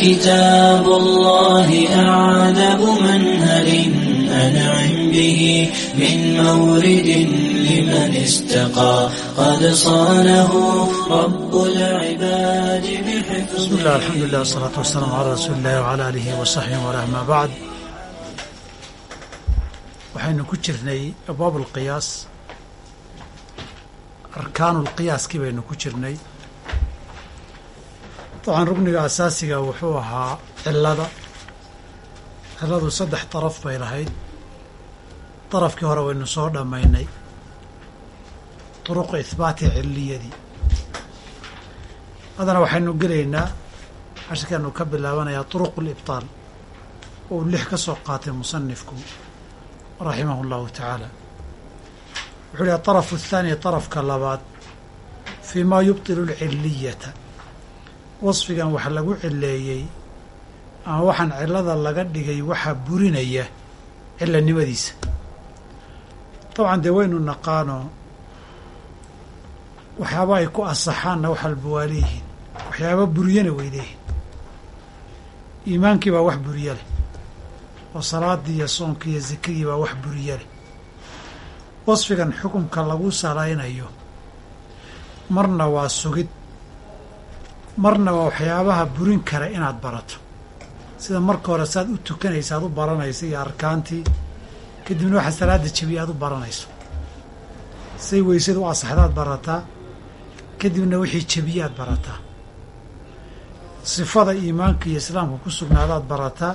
كتاب الله أعذب منهل أنعم به من مورد لمن استقى قد صانه رب العباد بحفظ بسم الله الحمد لله والصلاة والسلام على رسول الله وعلى آله وصحبه وله ما بعد waxaynu ku jirnay abwaab اlqiyaas arkaanu lqiyaaskii baynu ku dabcan rugniga asaasiga ah wuxuu ahaa cilada ciladu saddex daraf bay lahayd. Darafkii hore waynu soo dhammaynay. Duruqu ihbaati ciliyadii haddana waxaynu gelaynaa cashirkaanu ka bilaabanayaa duruqu libtaal ou lix ka soo qaatay musanifku raximahu allahu tacaala. Wuxuu yihi aطarafu athaani darafka labaad fii maa yubtilu alciliyata wasfigan wax lagu cileeyey ama waxaan cilada laga dhigay waxaa burinaya cilanimadiisa. Dabcan dee waynu naqaano waxyaaba ay ku asaxaanna wax walba waa leeyihiin. Waxyaaba buriyana way iimaankii baa wax buriye leh oo salaadii iyo soonkii iyo zekadii baa wax buriye leh. Wasfigan xukunka lagu salaynayo marna waa sugid marna waa waxyaabaha burin kara inaad barato. Sida marka hore saad u tukanaysa aad u baranayso iyo arkaantii kadibna waxa salaada jebiya aad u baranayso. Say weysada u asaxdaad barataa kadibna wixii jebiyaad barataa sifada iimaanka iyo islaamka ku sugnaadaad barataa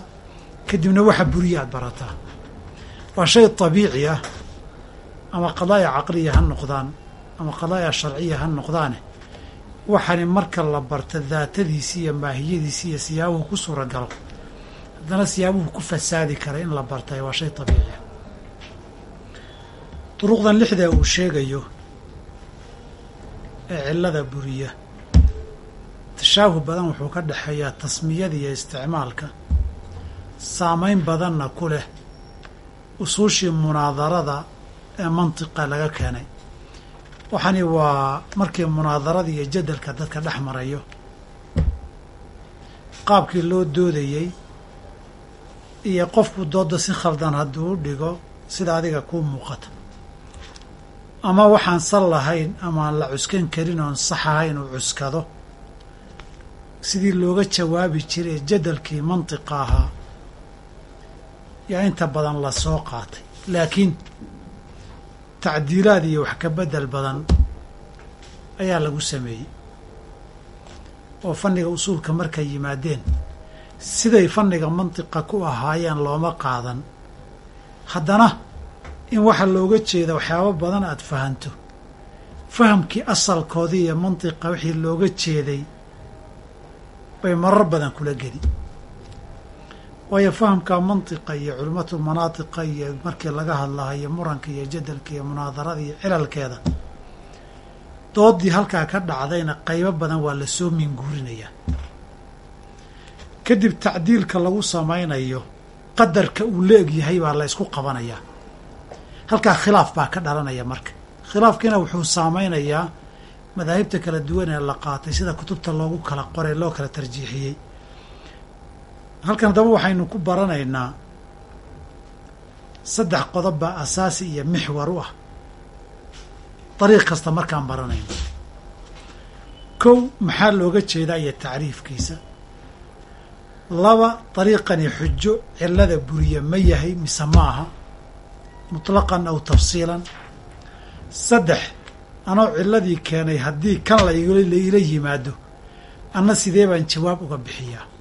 kadibna waxa buriya aad barataa waa shay tabiici ah. Ama qadaaya caqliya ha noqdaan. Ama qadaaya sharciya ha noqdaane waxaani marka la barta daatadiisi iyo maahiyadiisi iyo siyaabuhu ku suuragalo haddana siyaabuhu ku fasaadi kara in la bartay waa shay tabiici ah. Duruqdan lixdaa uu sheegayo ee cillada buriya tashaabuh badan wuxuu ka dhexeeyaa tasmiyada iyo isticmaalka. Saamayn badanna ku leh usuushii munaadarada ee mantiqa laga keenay waxaani waa markii munaadarada iyo jadalka dadka dhex marayo. Qaabkii loo doodayey iyo qofku dooda si khaldan hadduu u dhigo sida adiga kuu muuqata. Ama waxaan sal lahayn ama aan la cuskan karin oon sax ahayn uu cuskado. Sidii looga jawaabi jiray jadalkii mantiqa ahaa yaa inta badan la soo qaatay. Laakiin tacdiilaad iyo wax ka beddel badan ayaa lagu sameeyey oo fanniga usuulka markay yimaadeen. Siday fanniga mantiqa ku ahaayeen looma qaadan. Haddana in waxa looga jeeda waxyaabo badan aada fahanto. Fahamkii asalkoodii iyo mantiqa wixii looga jeeday bay marar badan kula geli waayo fahamka mantiqa iyo culimmatu manaatiqa iyo markii laga hadlahayo muranka iyo jadalka iyo munaadarada iyo cilalkeeda. Doodii halkaa ka dhacdayna qaybo badan waa la soo minguurinayaa. Kadib tacdiilka lagu samaynayo qadarka uu la egyahay baa la ysku qabanayaa. Halkaa khilaaf baa ka dhalanaya marka. Khilaafkiina wuxuu saameynayaa madaahibta kala duwan ee la qaatay sida kutubta loogu kala qoray loo kala tarjiixiyey halkan haddaba waxaynu ku baranaynaa saddex qodob baa asaasi iyo mixwar u ah. Dariiq kasta markaan baranayno kow maxaa looga jeedaa iyo tacriifkiisa? Laba dariiqani xujo cillada buriya ma yahay mise ma aha? Mutlaqan aw tafsiilan. Saddex anoo cilladii keenay haddii kan laila yimaado anna sidee baan jawaab uga bixiyaa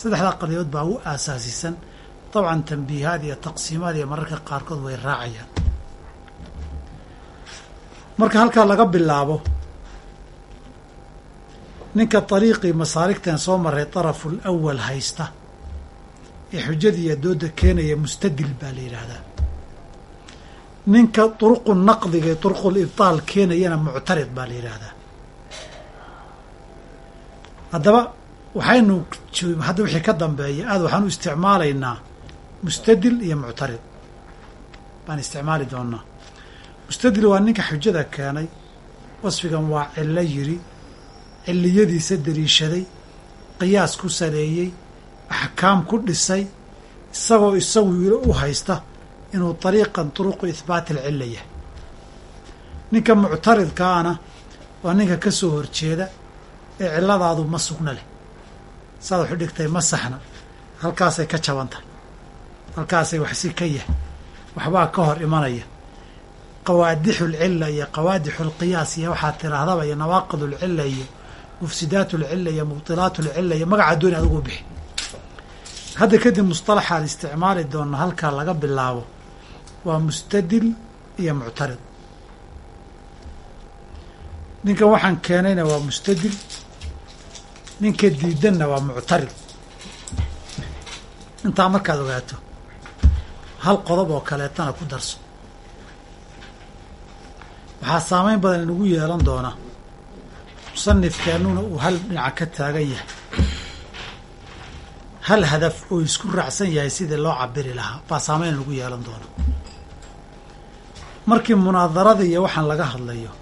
saddexdaa qadiyood baa u aasaasisan. Dabcan tambiihaad iyo taqsiimaad iyo mararka qaarkood way raacayaan. Marka halkaa laga bilaabo ninka dariiqii masaarigtan soo maray daraful awal haysta ee xujadii dooda keenaya mustadil baa la yidhaahdaa. Ninka duruqu naqdiga ee duruqul ibtaal keenayana muctarid baa la yidhaahdaa. Haddaba waxaynu hadda wixii ka dambeeya aada waxaan u isticmaalaynaa mustadil iyo muctarid. Baan isticmaali doonaa mustadil waa ninka xujada keenay. Wasfigan waa cillo yiri cilliyadiisa dariishaday qiyaas ku saleeyey axkaam ku dhisay. Isagoo isagu u haysta inuu dariiqan turuqu ihbaati alcilla yahay. Ninka muctaridkaana waa ninka ka soo horjeeda ee cilladaadu ma sugna leh saad waxu dhigtay ma saxna halkaasay ka jaban tahay halkaasay waxsi ka yahay waxbaa ka hor imanaya. Qawaadixu lcilla iyo qawaadixu lqiyaas iyo waxaad tidhaahdaba iyo nawaaqid lcilla iyo mufsidaat lcilla iyo mubdilaat lcilla iyo magacaa dooni adugu bixi. Hadda kadib musطalaxaan isticmaali doona halkaa laga bilaabo waa mustadil iyo muctarid. Ninkan waxaan keenayna waa mustadil ninka diidanna waa muctarid. Intaa markaad ogaato hal qodob oo kaleetana ku darso. Waxaa saameyn badan inugu yeelan doona musanifkeennuna uu hal dhinaca ka taagan yahay. Hal hadaf oo isku raacsan yahay sidii loo cabiri lahaa baa saameyn inugu yeelan doona markii munaadarada iyo waxaan laga hadlayo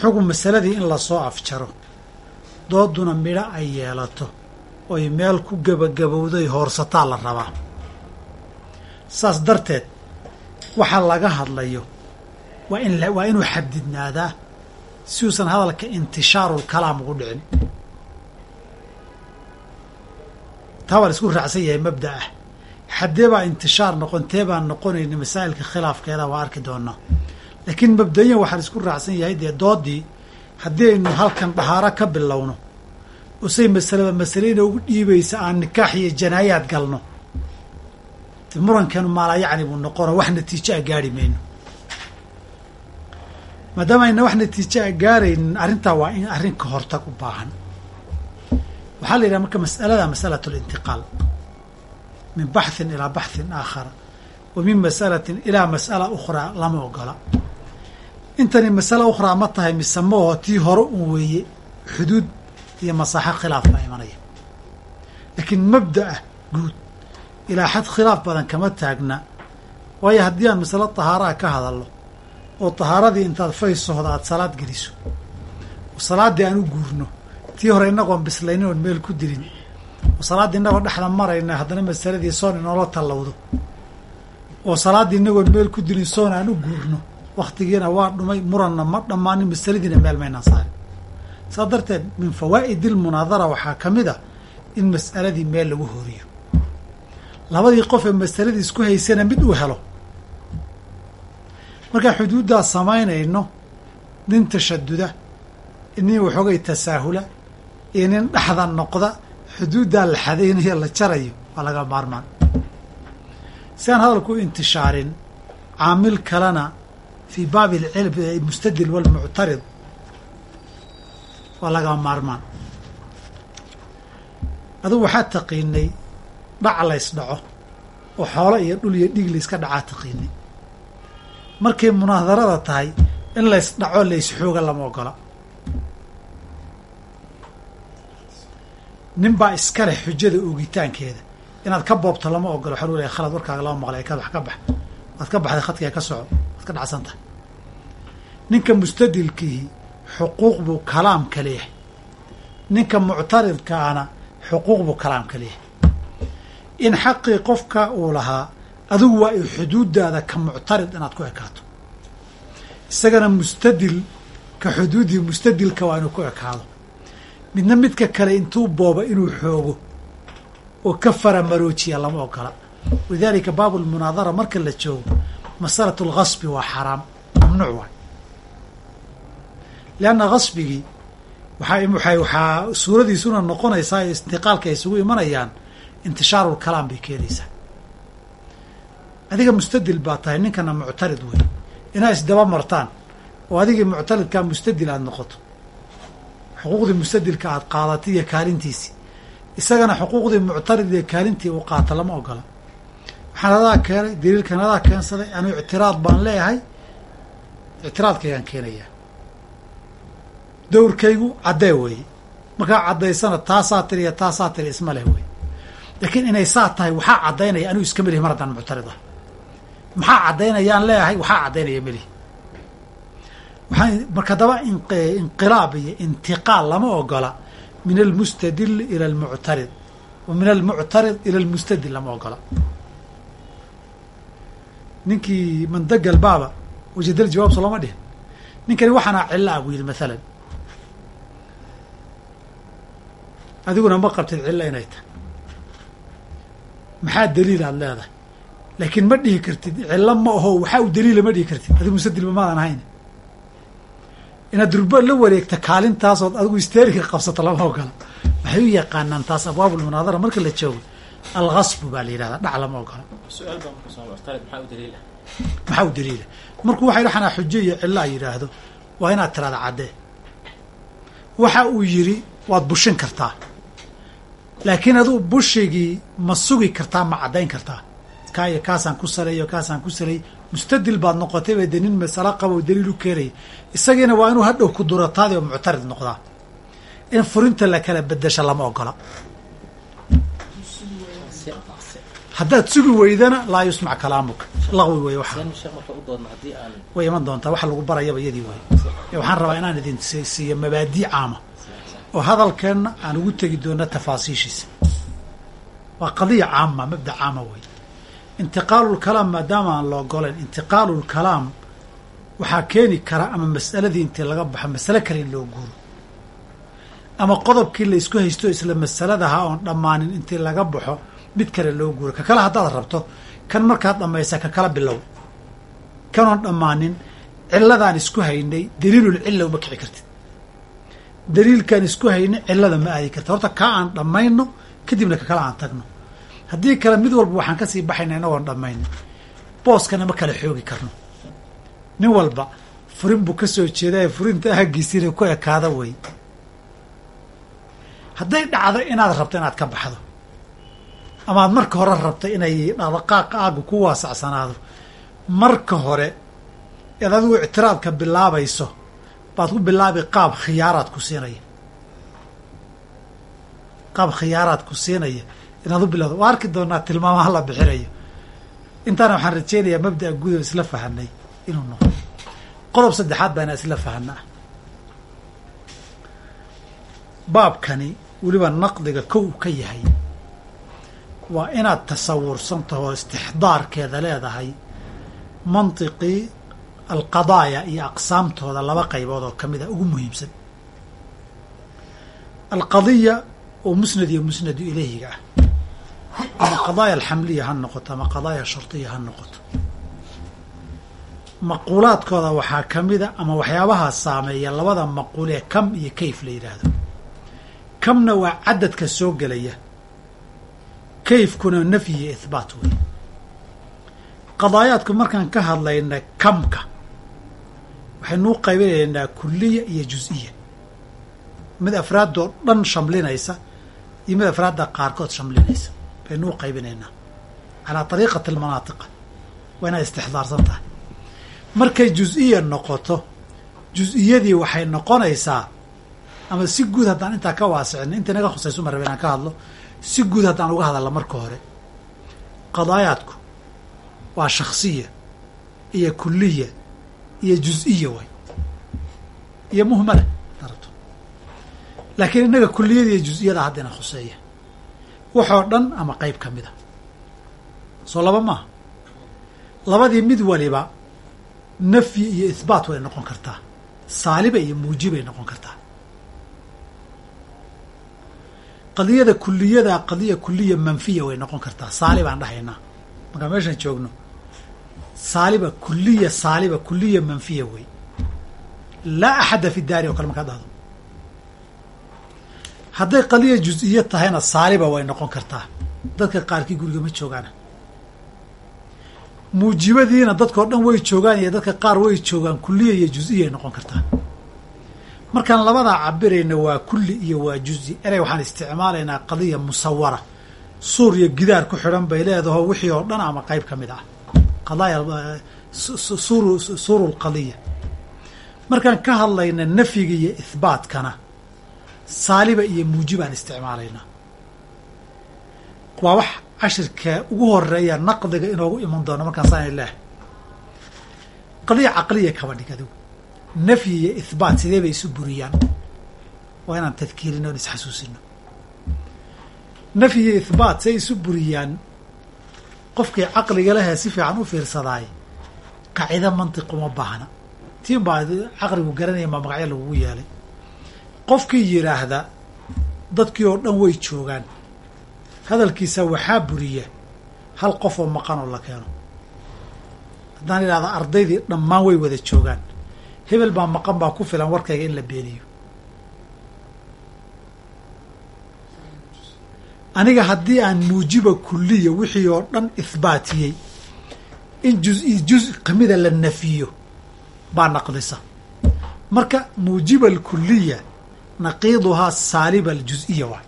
xugun masaladii in la soo afjaro dooduna midho ay yeelato oy meel ku gebagabowday hoorsataa la rabaa. Saas darteed waxa laga hadlayo waa in waa inuu xadidnaadaa si uusan hadalka intishaarul kalaam ugu dhicin. Taa waa la isku raacsan yahay mabda ah xaddee baa intishaar noqon tee baan noqonayni masaa'ilka khilaafkeeda waa arki doonaa laakiin mabdayan waxaa la isku raacsan yahay dee doodii haddii aynu halkan dhahaaro ka bilowno usay masalaba masaleyna ugu dhiibaysa aan nikaax iyo janaayaad galno. Murankeenu maalayacni buu noqono wax natiijo a gaari mayno. Maadaama ayna wax natiijo a gaaraynin arrintaa waa in arrinka hortag u baahan. Waxaa la yidhaha marka mas'alada masalat lintiqaal min baxhin ilaa baxhin aakhara wa min mas'alatin ilaa mas'ala ukhraa lama ogola intani masala ukhraa ma tahay mise maoho tii hore un weeye xuduud iyo masaaxo khilaaf baa imanaya. Laakiin mabda'a guud ilaa xad khilaaf badan kama taagna waayo haddii aan masalo tahaaraa ka hadalno oo tahaaradii intaad faysohda aada salaad geliso oo salaaddii aan u guurno tii hore innagoon bislaynin oon meel ku dilin oo salaaddii innagoo dhexda marayna haddana masaladii soon inoola tallowdo oo salaaddii innagoon meel ku dilin soon aan u guurno wakhtigiina waa dhumay muranna ma dhammaanin masaladiina meel maynaan saarin saas darteed min fawaa'id ilmunaadara waxaa ka mid a in mas'aladii meel lagu horiyo labadii qof ee masaladii isku haysana mid uu helo. Markaan xuduuddaa samaynayno nin tashaduda nin waxoogay tasaahula iyo nin dhexda noqda xuduuddaa la xadaynayo la jarayo waa laga maarmaan. Si aan hadalku intishaarin caamil kalena fii baabi mustadil walmuctarid waa laga maarmaan adugu waxaa taqiinay dhac lays dhaco oo xoolo iyo dhul iyo dhig layska dhacaa taqiinay markay munaadarada tahay in lays dhaco lays xooga lama ogola nin baa iska leh xujada oogitaankeeda inaad ka boobto lama ogola waxaa lulahay khalad warkaaga lama maqlay ka bax ka bax waad ka baxday khadkiga ka soco ka dhacsan tahay. Ninka mustadilkiihi xuquuq buu kalaamka leeyahay. Ninka muctaridkaana xuquuq buu kalaamka leeyahay. In xaqii qofka uu lahaa adigu waa i xuduudaada ka muctarid inaad ku ekaato isagana mustadil ka xuduudii mustadilka waa inuu ku ekaado. Midna midka kale intuu booba inuu xoogo oo ka faramaroojiya lama ogola. Walidaalika baabu lmunaadara marka la joogo masalatu lgasbi waa xaraam mamnuuc waay. Lianna gasbigii waxaa waxaa suuradiisuna noqonaysaa ee istiqaalka ay isugu imanayaan intishaaru lkalaam bay keenaysaa. Adiga mustadil baa tahay ninkana muctarid wey inaa isdaba martaan oo adigii muctaridkaa mustadil aada noqoto xuquuqdii mustadilka aada qaadatay iyo kaalintiisii isagana xuquuqdii muctarid iyo kaalintii uu qaata lama ogola waxaan adaa keenay daliilkan keensaday anuu ictiraad baan leeyahay. Ictiraadkaygaan keenayaa. Dowrkaygu caddee weeye. Markaa caddaysana taasaa tiri iyo taasaa tiri isma leh wey laakiin inay saa tahay waxaa caddaynaya anuu iska melihi mar haddaan muctarid ah maxaa caddaynayaan leeyahay waxaa caddaynaya melihi waxaan marka daba inqilaab iyo intiqaal lama ogola. Min almustadili ila almuctarid. Wa min almuctarid ila almustadil lama ogola ninkii mandagal baaba wajadal jawaab soo lama dhihin. Ninkani waxaana cilla buu yidhi maalan adiguna ma qabtid cillo inay tahay. Maxaa daliil aad leedahay? Laakiin ma dhihi kartid cillo ma aho waxaa u daliila ma dhihi kartid. Adigu mustadilba maadan ahayn inaad durba la wareegta kaalintaasood adigu isteerika qabsato lama ogola. Waxay u yaqaanaan taas abwaabulmunaadara marka la joogo algasbu baa la yidhahdaa dhac lama ogola. Maxaa u daliila? Markuu waxay waxanaa xujo iyo cillo ay yidhaahdo waa inaad tiraada caddee waxa uu yidhi waad bushin kartaa. Laakiin aduu bushigii ma sugi kartaa ma caddayn kartaa. Kaayo kaasaan ku saleeyo kaasaan ku saleey mustadil baad noqotay bay dee nin masalo qabo daliil u keenaya isagiina waa inuu hadhow ku durataadi oo muctarid noqdaa. In furinta la kala bedesha lama ogola haddaad sugi weydana laa yusmac kalaamuka laqwi wey way iman doontaa waxa lagu barayaba iyadii wey waxaan rabaa inaan idin siiyo mabaadii caama. Oo hadalkeenna aan ugu tegi doona tafaasiishiisa waa qadiya caama mabda caama wey intiqaalu lkalaam maadaama aan la ogolayn intiqaalu lkalaam waxaa keeni kara ama mas'aladii intii laga baxo masale kale in loo guuro. Ama qodobkii laysku haysto isla masaladaha oon dhammaanin intii laga baxo mid kale loo guuro ka kale haddaad rabto kan markaad dhammaysa ka kala bilow. Kanoon dhammaanin ciladaan isku haynay daliilul cilla uma kici kartid. Daliilkaan isku haynay cillada ma aadi kartid horta kaa aan dhammayno kadibna ka kale aan tagno. Haddii kale mid walba waxaan ka sii baxayna inagoon dhammayno. Booskana ma kala xoogi karno. Nin walba furin buu ka soo jeedaa furinta ahaggiisiina ku ekaada wey. Hadday dhacdo inaad rabto inaad ka baxdo ama aad marka hore rabto inay dhaqdhaqaaqa aagu ku waasacsanaado marka hore eed adigu ictiraadka bilaabayso baad ku bilaabi qaab khiyaaraad ku siinaya. Qaab khiyaaraad ku siinaya inaad u bilawdo waa arki doonaa tilmaamaha la bixinayo. Intaana waxaan rajeynayaa mabda'a gudan isla fahanay inuu noqdo. Qodob saddexaad baa inaa isla fahanaa baabkani weliba naqdiga kow ka yahay waa inaad tasawursantaho istixdaarkeeda leedahay mantiqii alqadaaya iyo aqsaamtooda laba qaybood oo ka mid a ugu muhiimsan. Alqadiya oo musnad iyo musnadu ilayhiga ah. Ama qadaaya alxamliya ha noqoto ama qadaaya shardiya ha noqoto. Maquulaadkooda waxaa ka mida ama waxyaabahaa saameeya labada maquul ee kam iyo kayf la yidhaahdo kamna waa cadadka soo gelaya kayfkuna nafyi iyo ihbaat wey qadaayaadku markaan ka hadlayna kamka waxaynuu qaybinaynaa kuliya iyo juz-iya mid afraadoo dhan shamlinaysa iyo mid afraadda qaarkood shamlinaysa baynuu qaybinaynaa. Calaa ariiqati almanaatiqa waa inaad istixdaarsan tahay. Markay juz-iya noqoto juz-iyadii waxay noqonaysaa ama si guud haddaan intaa ka waasicino inta naga rabe inaan ka hadlo si guud haddaan uga hadalla marka hore qadaayaadku waa shaksiya iyo kuliya iyo juz-iya way. Iyo muhmala darabto laakiin innaga kuliyada iyo juz-iyada haddina khuseeya. Waxoo dhan ama qeyb ka mid a soo laba maaha. Labadii mid waliba nafyi iyo ihbaat way noqon kartaa. Saaliba iyo muujibay noqon kartaa qadiyada kuliyada qadiya kuliya manfiya way noqon kartaa. Saali baan dhahaynaa markaan meeshaan joogno? Saaliba kuliya saaliba kuliya manfiya wey laa axadda fi daari oo kale markaad dhahdo hadday qadiya juz-iyo tahayna saaliba way noqon kartaa. Dadka qaarkii guriga ma joogaana. Muujibadiina dadkao dhan way joogaan iyo dadka qaar way joogaan kuliya iyo juz-iyay noqon kartaa markaan labadaa cabirayna waa kulli iyo waa juzi. Erey waxaan isticmaalaynaa qadiya musawara suur iyo gidaar ku xidhan bay leedaho wixii oo dhan ama qeyb ka mid ah. Suuru lqadiya markaan ka hadlayna nafyiga iyo ihbaatkana saaliba iyo muujibaan isticmaalaynaa waa wax cashirka ugu horreeya naqdiga inoogu iman doono markaan saan ilaah qadiya caqliya kaba dhig adigu nafyi iyo ihbaat sidee bay isu buriyaan waa inaan tadkiirino on isxasuusino nafyi iyo ihbaat say isu buriyaan qofkii caqliga lehee si fiican u fiirsadaay qacido mantiq uma baahna tiin baa caqligu garanaya maa magacyo lagugu yeelay qofkii yidhaahda dadkii oo dhan way joogaan hadalkiisa waxaa buriya hal qof oo maqan oo la keeno haddaan idhahda ardaydii dhammaan way wada joogaan hebel baa maqan baa ku filan warkayga in la beeniyo aniga haddii aan muujiba kuliya wixii oo dhan ihbaatiyey in juz-i juz kamida la nafiyo baa naqdisa marka muujiba alkuliya naqiiduhaa saaliba aljuz-iya waay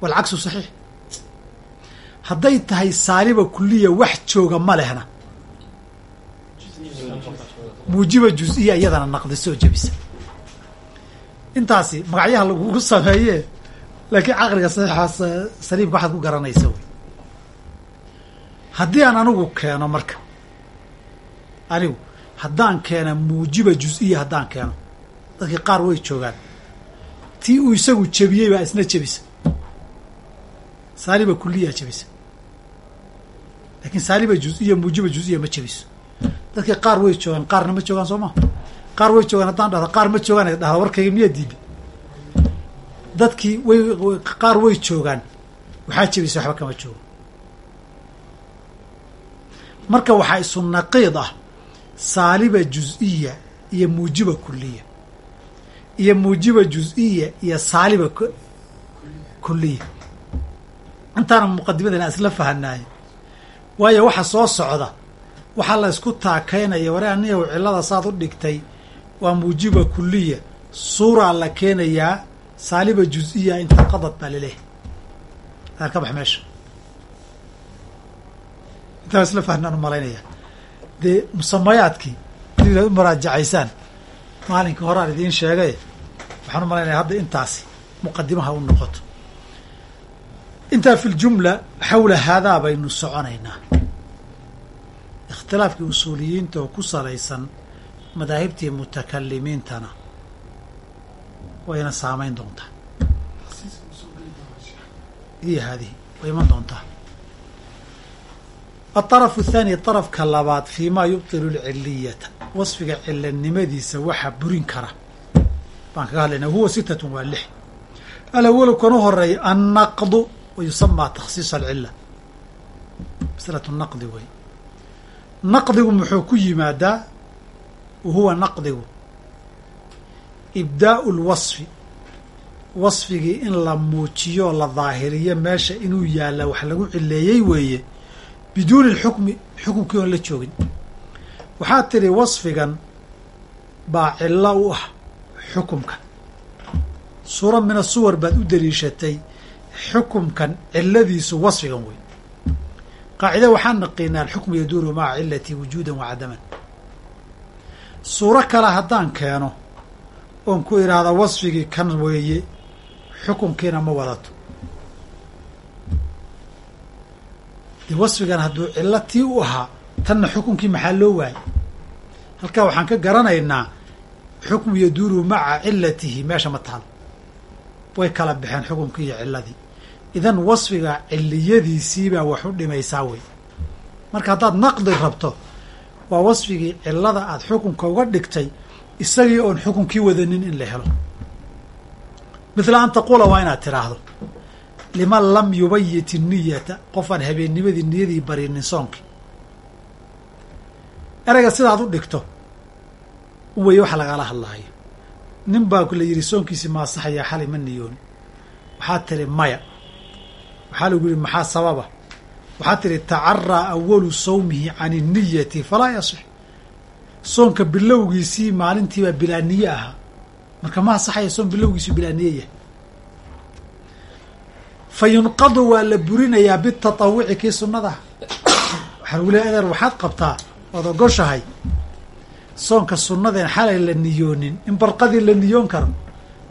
walcagsu saxiix. Hadday tahay saaliba kuliya wax jooga ma lehna muujiba juz-iya iyadana naqdisa oo jebisa. Intaasi magacyaha lagugu sameeye laakiin caqliga saxiixaas saliimka waxaad ku garanaysa wey. Haddii aan anigu keeno marka anigu haddaan keena muujiba juz-iya haddaan keeno dadkii qaar way joogaan. Tii uu isagu jebiyey baa isna jebisa. Saaliba kuliyaa jebisa. Laakiin saaliba juz-iya muujiba juz-iya ma jebiso dadkii qaar way joogaan qaarna ma joogaan soo maa qaar way joogaan haddaan dhahdo qaar ma joogaan dhahda warkayga miyaa diibi? Dadkii way qaar way joogaan waxaa jebisa waxba kama joogo. Marka waxaa isu naqiid ah saaliba juz-iya iyo muujiba kuliya iyo muujiba juz-iya iyo saaliba kuliya intaana muqadimadana isla fahanaaye waayo waxa soo socda waxaa la isku taakaynaya ware anigow cillada saad u dhigtay waa muujiba kuliya suuraa la keenayaa saaliba juz-iya intaqadad baa laleehay aar ka bax meesha. Intaa isla fahnaan u malaynaya. Dee musamayaadkii inaad u maraajacaysaan maalinkii horaan idiin sheegay waxaan u malaynaya hadda intaasi muqadimaha u noqoto. Intaa fi ljumla xawla haadaa baynu soconaynaa ikhtilaafkii usuuliyiinta oo ku salaysan madaahibtii mutakalimiintana wayna saamayn doontaa. Iyo haadihi way iman doontaa. Aطarafu athaani طarafka labaad fii ma yubtilu lciliyata wasfiga cilanimadiisa waxa burin kara. Baan kaga hadlaynaa huwa sitatun waa lix. Alawalu kan u horreeya annaqdu wa yusamaa alcila masalatu naqdi wey naqdigu muxuu ku yimaadaa? Wa huwa naqdigu. Ibdaa'u lwasfi wasfigii in la muujiyo la daahiriyo meesha inuu yaalla wax lagu cileeyey weeye biduuni lxukmi xukumkii oon la joogin. Waxaad tidhi wasfigan baa cillo u ah xukumka. Suura mina suwar baad u daliishatay xukumkan cilladiisu wasfigan wey qaacida waxaan naqiinaa alxukmu yaduuru maca cilati wujuudan wa cadaman. Suuro kale haddaan keeno oon ku idhaahda wasfigii kan weeye xukumkiina ma wadato. Dee wasfigan hadduu cillo tii u ahaa tanna xukumkii maxaa loo waayay? Halkaa waxaan ka garanaynaa xukmu yaduuru maca cilatihi meesha ma taal. Way kala baxeen xukumkii iyo ciladii idan wasfiga ciliyadiisiibaa wax u dhimaysaa wey. Marka haddaad naqdi rabto waa wasfigii cilada aada xukunka uga dhigtay isagii oon xukunkii wadanin in la helo. Mithla an taquula waa inaad tiraahdo liman lam yubayit niyata? Qofaan habeennimadii niyadii barinin soonkii ereyga sidaad u dhigto weye waxa lagala hadlaayo nin baa la yidhi soonkiisii maasaxayaa xalay ma niyooni. Waxaad tiri maya waxaa lagu yihi maxaa sababa? Waxaad tihi tacaraa awalu sawmihi can iniyati falaa yasix. Soonka bilowgiisii maalintiibaa bilaa niye ahaa marka ma asaxaya soon bilowgiisii bilaa yahay. Fa yunqadu waa la burinayaa bitatawuci kii sunnadaha waxaa lagu leeya adeer waxaad qabtaa waad ogoshahay soonka sunnadeen xalay la niyoonin. In barqadii la niyoon karo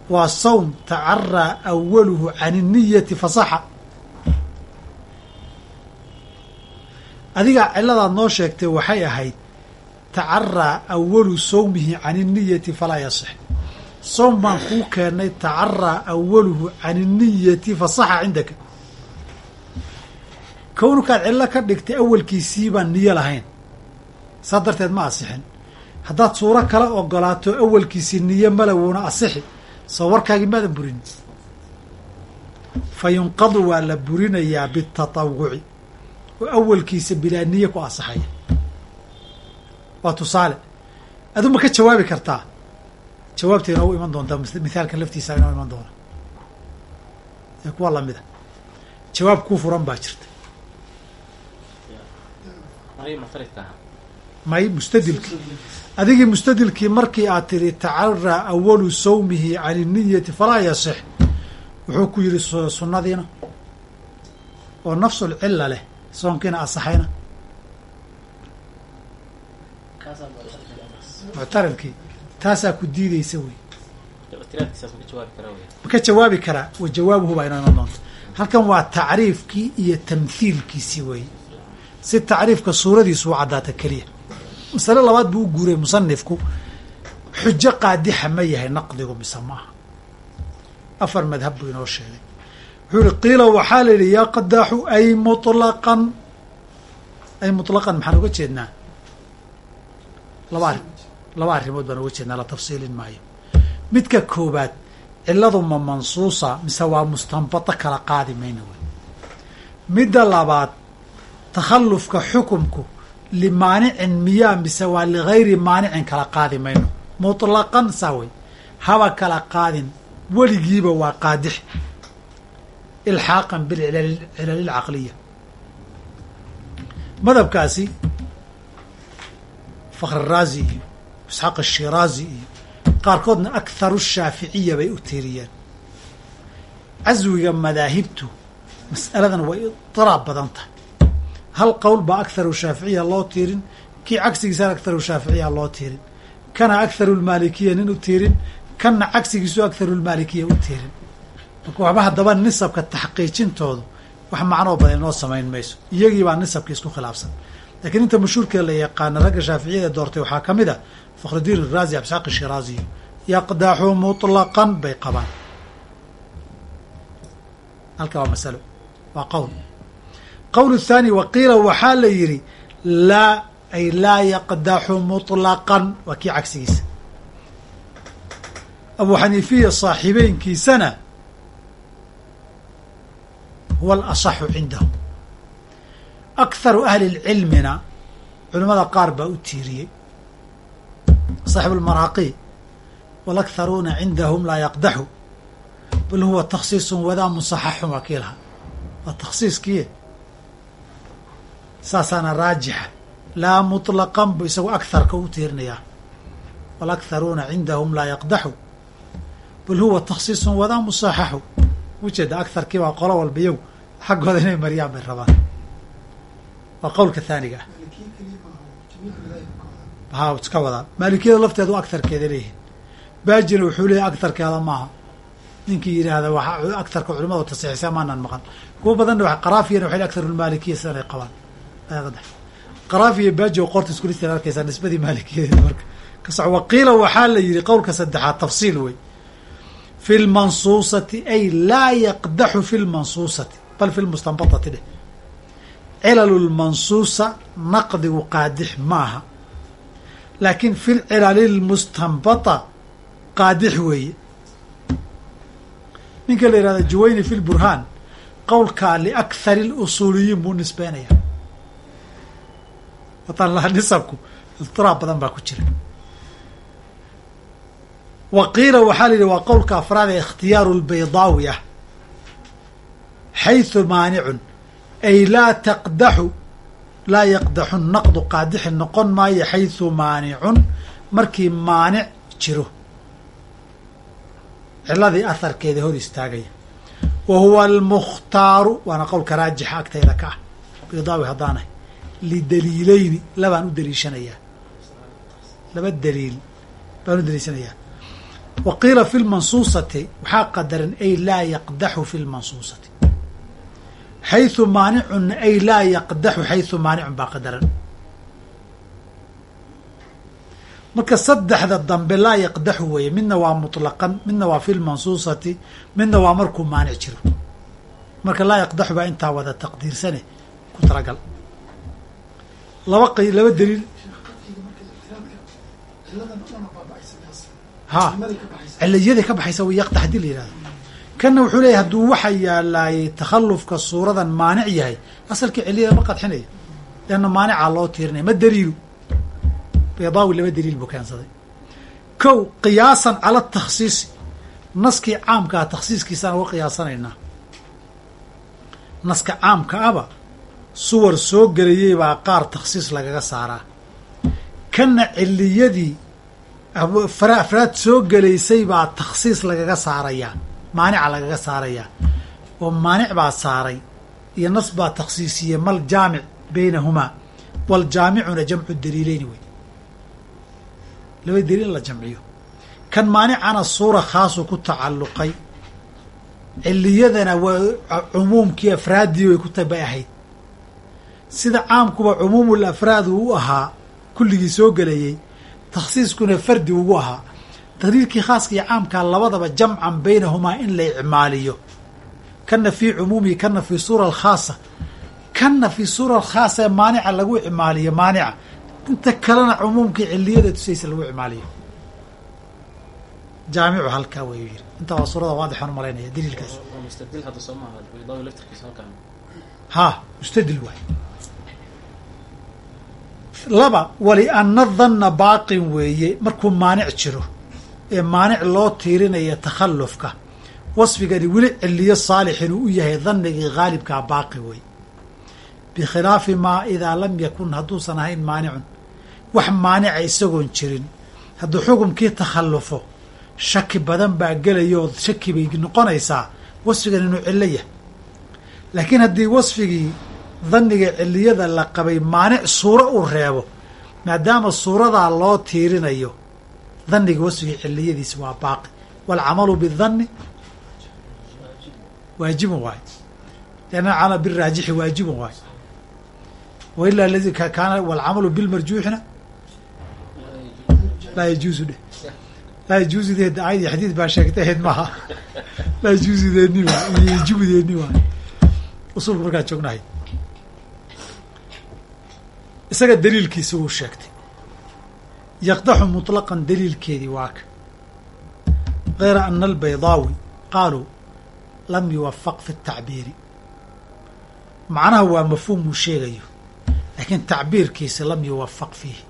waa sawm tacaraa awaluhu can iniyati fasaxa adigaa cilladaad noo sheegtay waxay ahayd tacaraa awalu sawmihi can iniyati falaa yasix. Soom baan kuu keenay tacaraa awaluhu can iniyati fasaxa cindaka. Kownukaad cillo ka dhigtay awalkiisii baan niyo lahayn. Saa darteed ma asixin. Haddaad suuro kala ogolaato awalkiisii niyo male wuuna asixi. Soo warkaagii maadan burin. Fa yunqadu waa la burinayaa bitatawuci oo awalkiisa bilaa niye ku asaxaya waa tusaale. Adu ma ka jawaabi kartaa jawaabta inoogu iman doontaa mithaalkan laftiisa inoo iman doona ee kuwa lamida jawaab kuu furan baa jirta. May mustadilki adigii mustadilkii markii aad tiri tacaraa awalu sawmihi can iniyati falaa yasix wuxuu ku yidhi sunnadiina oo nafsul cilla leh soonkiina asaxayna. Muctaridkii taasaa ku diideysa wey. Ma ka jawaabi karaa. Wa jawaabuhu baa inoo iman doonta. Halkan waa tacriifkii iyo tamhiilkiisii wey. Si tacriifka suuradiisu u caddaata keliya. Masale labaad buu u guuray musanifku. Xujo qaadixa ma yahay naqdigu mise maaha. Afar madhab buu inoo sheegay wuxuu yihi qiila waxaa la yidhi yaa qadaaxu ay mulaqan ay mulaqan maxaan uga jeednaa? Laba arri laba arrimood baan uga jeednaa la tafsiilin maayo. Midka koobaad ciladu ma mansuusa mise waa mustanbato kala qaadi mayna wey midda labaad takhallufka xukumku limaanicin miyaa mise waa ligayri maanicin kala qaadi mayno. Mulaqan saa wey haba kala qaadin weligiiba waa qaadix ilxaaqan bilcilali lcaqliya madhabkaasi fakr raazi iyo isxaaq ashiraazi iyo qaarkoodna akharu shaaficiya bay u tiiriyeen caswiga madaahibtu mas'aladan way idiraab badan tahay hal qowl baa akharu shaaficiya loo tiirin kii cagsigiisana akharu shaaficiya loo tiirin kana akharu lmaalikiya nin u tiirin kanna cagsigiisu akharu lmaalikiya u tiirin marka waxba haddaba nisabka taxqiijintoodu wax macnoo badan inoo samayn mayso. Iyagii baa nisabka isku khilaafsan. Lakiin inta mashhuurkee la yaqaana ragga shaaficiyada doortay waxaa ka mid a fakhrudiin iraazi absxaaq shiraaziyo yaqdaxu muطlaqan bay qabaan. Halka waa masalo. Waa qowl. Qowl thaani waqiila waxaa la yidhi laa ay laa yaqdaxu muطlaqan waa kii cagsigiisa. Abu xaniifiya saaxiibeynkiisana huwa alasaxu cindahum akharu ahli lcilmina culimada qaar baa u tiiriyey saaxibu lmaraaqi walakharuuna cindahum laa yaqdaxu bal huwa takhsiisun wadaa musaxaxun waa kii lahaa waa takhsiiskiiye saasaana raajixa laa muطlaqan bu isagu akharka u tiirinayaa walakharuuna cindahum laa yaqdaxu bal huwa takhsiisun wadaa musaxaxu ujeeda akharkii baa qolo walba iyagu xaggooda inay mariyaan bay rabaan. Waa qowlka thaaniga ah. Ha iska wadaa. Maalikiyada lafteedu akharkeeda leeyihiin baajina wuxuu leeyahy akharkeeda maaha. Ninkii yidhaahda waa akharka culimadu tasixisa maanan maqan. Kuwa badanna qaraafiyana waxay akharulmaalikiya sidan ay qabaan. Qaraafiya baaji oo qorta arkaysaa nisbadii maalikiyadeeda marka. Kaso waqiila waxaa la yidhi qowlka saddexaad tafsiil wey fi lmansuusati ay laa yaqdaxu fi lmansuusati bal fi lmustanbatati dheh cilalu lmansuusa naqdigu qaadix maaha laakiin fi lcilali lmustanbata qaadix weeye ninka la yihahda juwayni fi lburhaan qowlkaa liakhari lusuuliyiin buu nisbeynaya wataan laha nisabku iltiraab badan baa ku jira wa qiila waxaa la yidhi waa qowlka afraad ee ikhtiyaaru lbaydaawi ah xayثu maanicun ay laa taqdaxu laa yaqdaxu naqdu qaadixi noqon maayo xayثu maanicun markii maanic jiro. Ciladii aharkeeda hor istaagaya wa huwa almukhtaaru waana qowlka raajixa agtayda ka ah baydaawi haddaanahay lidaliileyni labaan u daliishanayaa. Laba daliil baan u daliishanayaa wa qiila fi lmansuusati waxaa qadaran ay laa yaqdaxu fi lmansuusati xayثu maanicun ay laa yaqdaxu xayثu maanicun baa qadaran marka saddexda dambe laa yaqdaxu weeye midna waa mutlaqan midna waa fi lmansuusati midna waa markuu maanic jiro. Marka laa yaqdaxu baa intaa wada taqdiirsane ku talagal laba laba daliil ha. Ciliyadii ka baxaysa way yaqdax haddii la yihahdo kanna wuxuu leeyahy hadduu waxa yaalaayey takhallufka suuradan maanic yahay asalkii ciliyada ma qadxinayo leanna maanicaa loo tiirinaya ma daliilu beedaawi laba daliil buu keensaday. Kow qiyaasan cala takhsiisi. Naskii caamkaa takhsiiskiisaan uga qiyaasanaynaa. Naska caamka aba suwar soo gelayay baa qaar takhsiis lagaga saaraa. Kanna ciliyadii afraad soo gelaysay baa takhsiis lagaga saarayaa maanica lagaga saarayaa oo maanic baa saaray. Iyo nas baa takhsiisiye mal jaamic baynahumaa waljaamicuna jamcu daliileyni wey. Laba daliil la jamciyo. Kan maanicana suura khaasu ku tacalluqay ciliyadana waa cumuumkii afraaddii way ku tabay ahayd. Sida caamkuba cumuumul afraad uu u ahaa kulligii soo gelayey takhsiiskuna fardi ugu ahaa. Daliilkii khaaska iyo caamkaa labadaba jamcan baynahumaa in la icmaaliyo. Kana fii cumuumihi kana fii suura alkhaasa. Kana fii suura alkhaasa ee maanica lagu icmaaliyo maanica. Inta kalena cumuumkii ciliyada tusaysa lagu icmaaliyo. Jaamicu halkaa wayuu yiri intaa waa suurada waadixaan u malaynaya daliilkaas. Ha mustadil waay laba walianna danna baaqin weeye markuu maanic jiro ee maanic loo tiirinaya takhallufka wasfigani weli ciliyo saalixin uu u yahay dannigii haalibkaa baaqi wey bikhilaafi maa idaa lam yakun hadduusan ahayn maanicun wax maanica isagoon jirin. Hadduu xukumkii takhallufo shaki badan baa gelaya oo shaki bay noqonaysaa wasfigan inuu cillo yahay. Laakiin haddii wasfigii danniga ciliyada la qabay maanic suuro uu reebo maadaama suuradaa loo tiirinayo danniga wasfigii ciliyadiisa waa baaqi. Waalcamalu bidanni waajibun waay. Lianna alcamala biraajixi waajibun waay. Wa ilaa ladi kaana waalcamalu bilmarjuuxina laa yajuusu dheh laa yajuusudeed ayad iyo xadiid baa sheegtaheed maaha. Laa yajuusudeedni waay. Iyo yajibudeedni waay. Usulka markaan joognahay isaga daliilkiisi wuu sheegtay. Yaqdaxu muطlaqan daliilkeedii waa ka. Gayra ana albaydaawi qaaluu lam yuwafaq fi اtacbiiri macnaha waa mafhuum uu sheegayo laakiin tacbiirkiisa lam yuwafaq fiihi.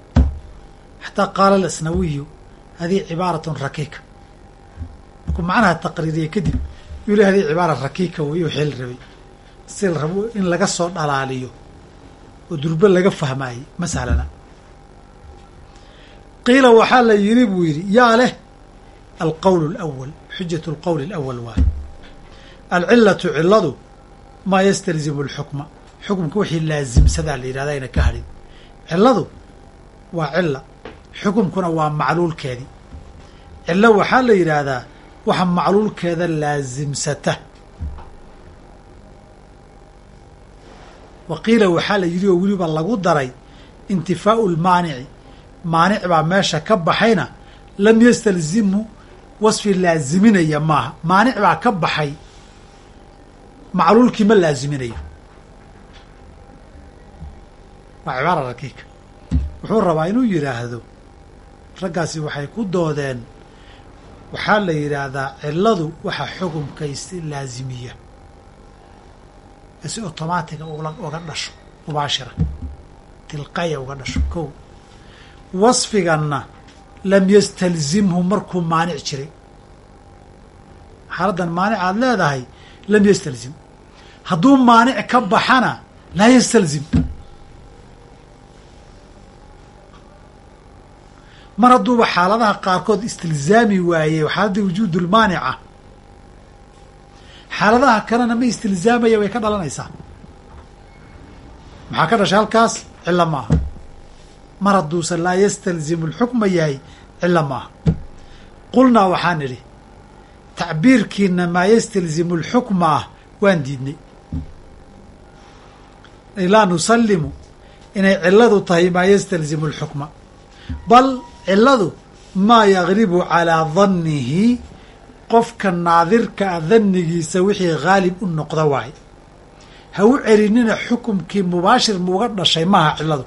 Xataa qaala lasnawiyu haddii cibaaratun rakiika. Markuu macnaha taqriiriye kadib yuli haddii cibaara rakiika weyo xeel rabay. Si la rabo in laga soo dhalaaliyo oo durbe laga fahmaayey ma sahlana qiila waxaa la yidhi buu yidhi yaa leh alqowl اlأwal xujat اlqowl اlأwal waayo alcilatu ciladu maa yastalzimu اlxukma xukumka wixii laasimsadaa la yidhahda ayna ka hadhin ciladu waa cila xukumkuna waa macluulkeedii cilo waxaa la yidhaahdaa waxa macluulkeeda laasimsata wa qiila waxaa la yidhi oo weliba lagu daray intifaau lmaanici maanic baa meesha ka baxayna lam yastalzimhu wasfi laaziminaya maaha. Maanic baa ka baxay macluulkii ma laaziminayo. Waa cibaara rakiika wuxuu rabaa inuu yidhaahdo raggaasi waxay ku doodeen waxaa la yidhaahdaa ciladu waxa xukumka laazimiya si automatiga uga dhasho mubaashira tilqaya uga dhasho ko wasfiganna lam yastalzimhu markuu maanic jiray. Xaaladdan maanic aad leedahay lam yastalzim. Hadduu maanic ka baxana laa yastalzim. Mar hadduuba xaaladaha qaarkood istilzaami waayey xaaladda wujuudulmaanica xaaladaha kalena ma istilzaamaya way ka dhalanaysaa. Maxaa ka dhashay halkaas? Cilo maaha mar hadduusan laa yastalzimu lxukma yahay cilo maaha qulnaa waxaan nidhi tacbiirkiina maa yastalzimu lxukma ah waan diidnay. Laa nusallimu inay ciladu tahay maa yastalzimu lxukma bal cilladu maa yaglibu calaa dannihi qofka naadirka a dannigiisa wixii haalib u noqda waaye. Ha u celinina xukumkii mubaashir muuga dhashay maaha cilladu.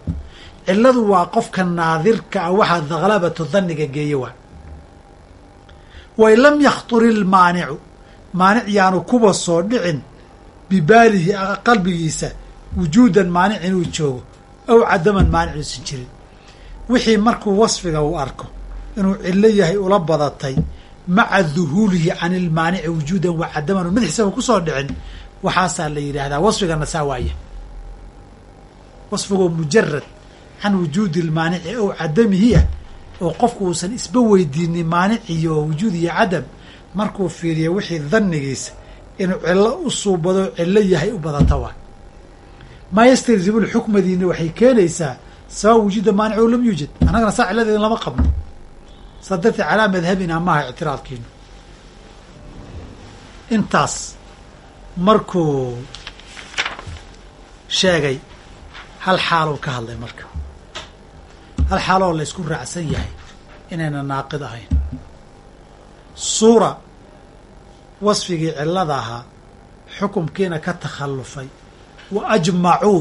Cilladu waa qofka naadirka ah waxaa dakhlabatu danniga geeye waa. Wain lam yakhturi ilmaanicu maanic yaanu kuba soo dhicin bibaalihi qalbigiisa wujuudan maanic inuu joogo aw cadaman maanic uusan jirin. Wixii markuu wasfiga uu arko inuu cillo yahay ula badatay maca duhuulihi can ilmaanici wujuudan wa cadaman oo madaxiisaba ku soo dhicin waxaasaa la yidhaahdaa wasfigana saa waaya wasfigoo mujarad can wujuudi ilmaanici aw cadamihi ah oo qofku uusan isba weydiinin maaniciyo wujuud iyo cadam markuu fiiriyo wixii dannigiisa inuu cillo u suubado cillo yahay u badata waay maa yastalzimu lxukmadiina waxay keenaysaa sabab wujuuda maanic lam yuujad annagana saa cilladeeda lama qabno saa darteed calaa madhabina maaha ictiraadkiinu intaas markuu sheegay hal xaaluu ka hadlay marka. Hal xaaloo la ysku raacsan yahay inayna naaqid ahayn. Suura wasfigii cillada ahaa xukumkiina ka takhallufay wa ajmacuu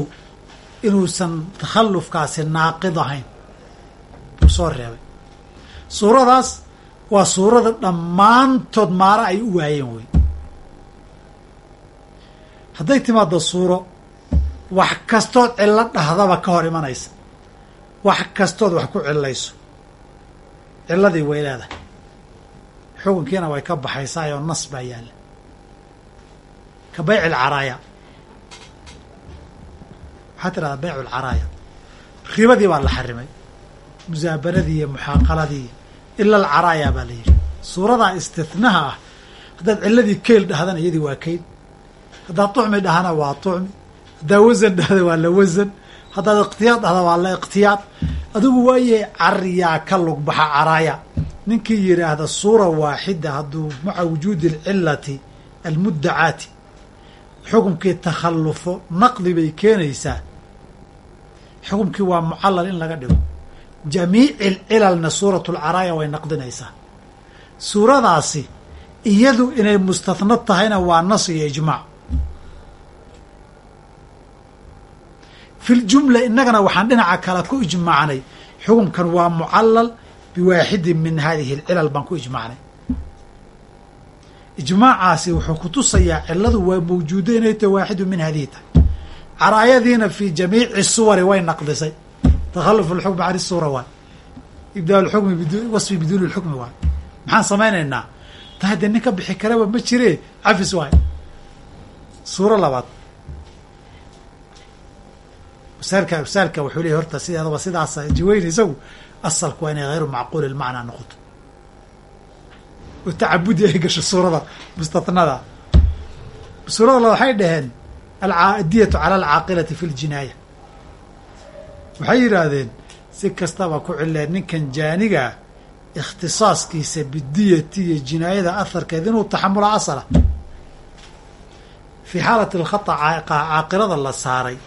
inuusan takhallufkaasi naaqid ahayn. Buu soo reebay suuradaas waa suurada dhammaantood maara ay u waayeen wey hadday timaaddo suuro wax kastood cillo dhahdaba ka hor imanaysa. Wax kastood wax ku cillayso cilladii way leedahay. Xukunkiina way ka baxaysaayoo nas baa yaalla ka bayci alcaraaya waxaa tidhahdaa baycu alcaraaya ribadii baa la xarimay. Musaabanadii iyo muxaaqaladii ila alcaraaya baa la yidhi. Suuradaa istithnaha ah haddaad cilladii keyl dhahdana iyadii waa keyl haddaad tucmi dhahana waa tucmi. Haddaad wasan dhahda waa la wasan haddaad ikhtiyaad dhahda waa la ikhtiyaad adigu waaye cariyaa ka lugbaxa caraaya. Ninkii yidhaahda suura waaxida hadduu maca wujuudi alcilati almuddacaati. Xukumkii takhallufo naqdi bay keenaysaa. Xukumkii waa mucallal in laga dhigo jamiici alcilalna suuratu lcaraaya way naqdinaysaa. Suuradaasi iyadu inay mustathnad tahayna waa nas iyo ijmaac. Fi ljumla innagana waxaan dhinaca kale ku ijmaacnay. Xukumkan waa mucallal biwaaxidin min hadihi alcilal baan ku ijmaacnay. Ijmaacaasi wuxuu kutusayaa ciladu waa mawjuudo inay tahay waaxidu min hadihi tahay. Caraayadiina fi jamiici suwari way naqdisay takhalluf alxukmi can isuura waay ibdaa lxukmi bid wasfi biduuni lxukmi waay maxaan samaynaynaa ta haddee nin ka bixi karaba ma jire cafis waay suuro labaad usaalka usaalka wuxuu leeyay horta sideedaba sidaas jiweyn isagu asalku waa inay hayru macquuli lmacnaa noqoto oo tacabudi ay gasho suurada mustathnada suurada la waxay dhaheen adiyatu cala alcaaqilati fi ljinaaya waxay yidhaahdeen si kastaba ku cileen ninkan jaanigaa ikhtisaaskiisa bidiyati iyo jinaayada aharkeed inuu taxamula asala. Fii xaalati alkhata caaqilada la saaray.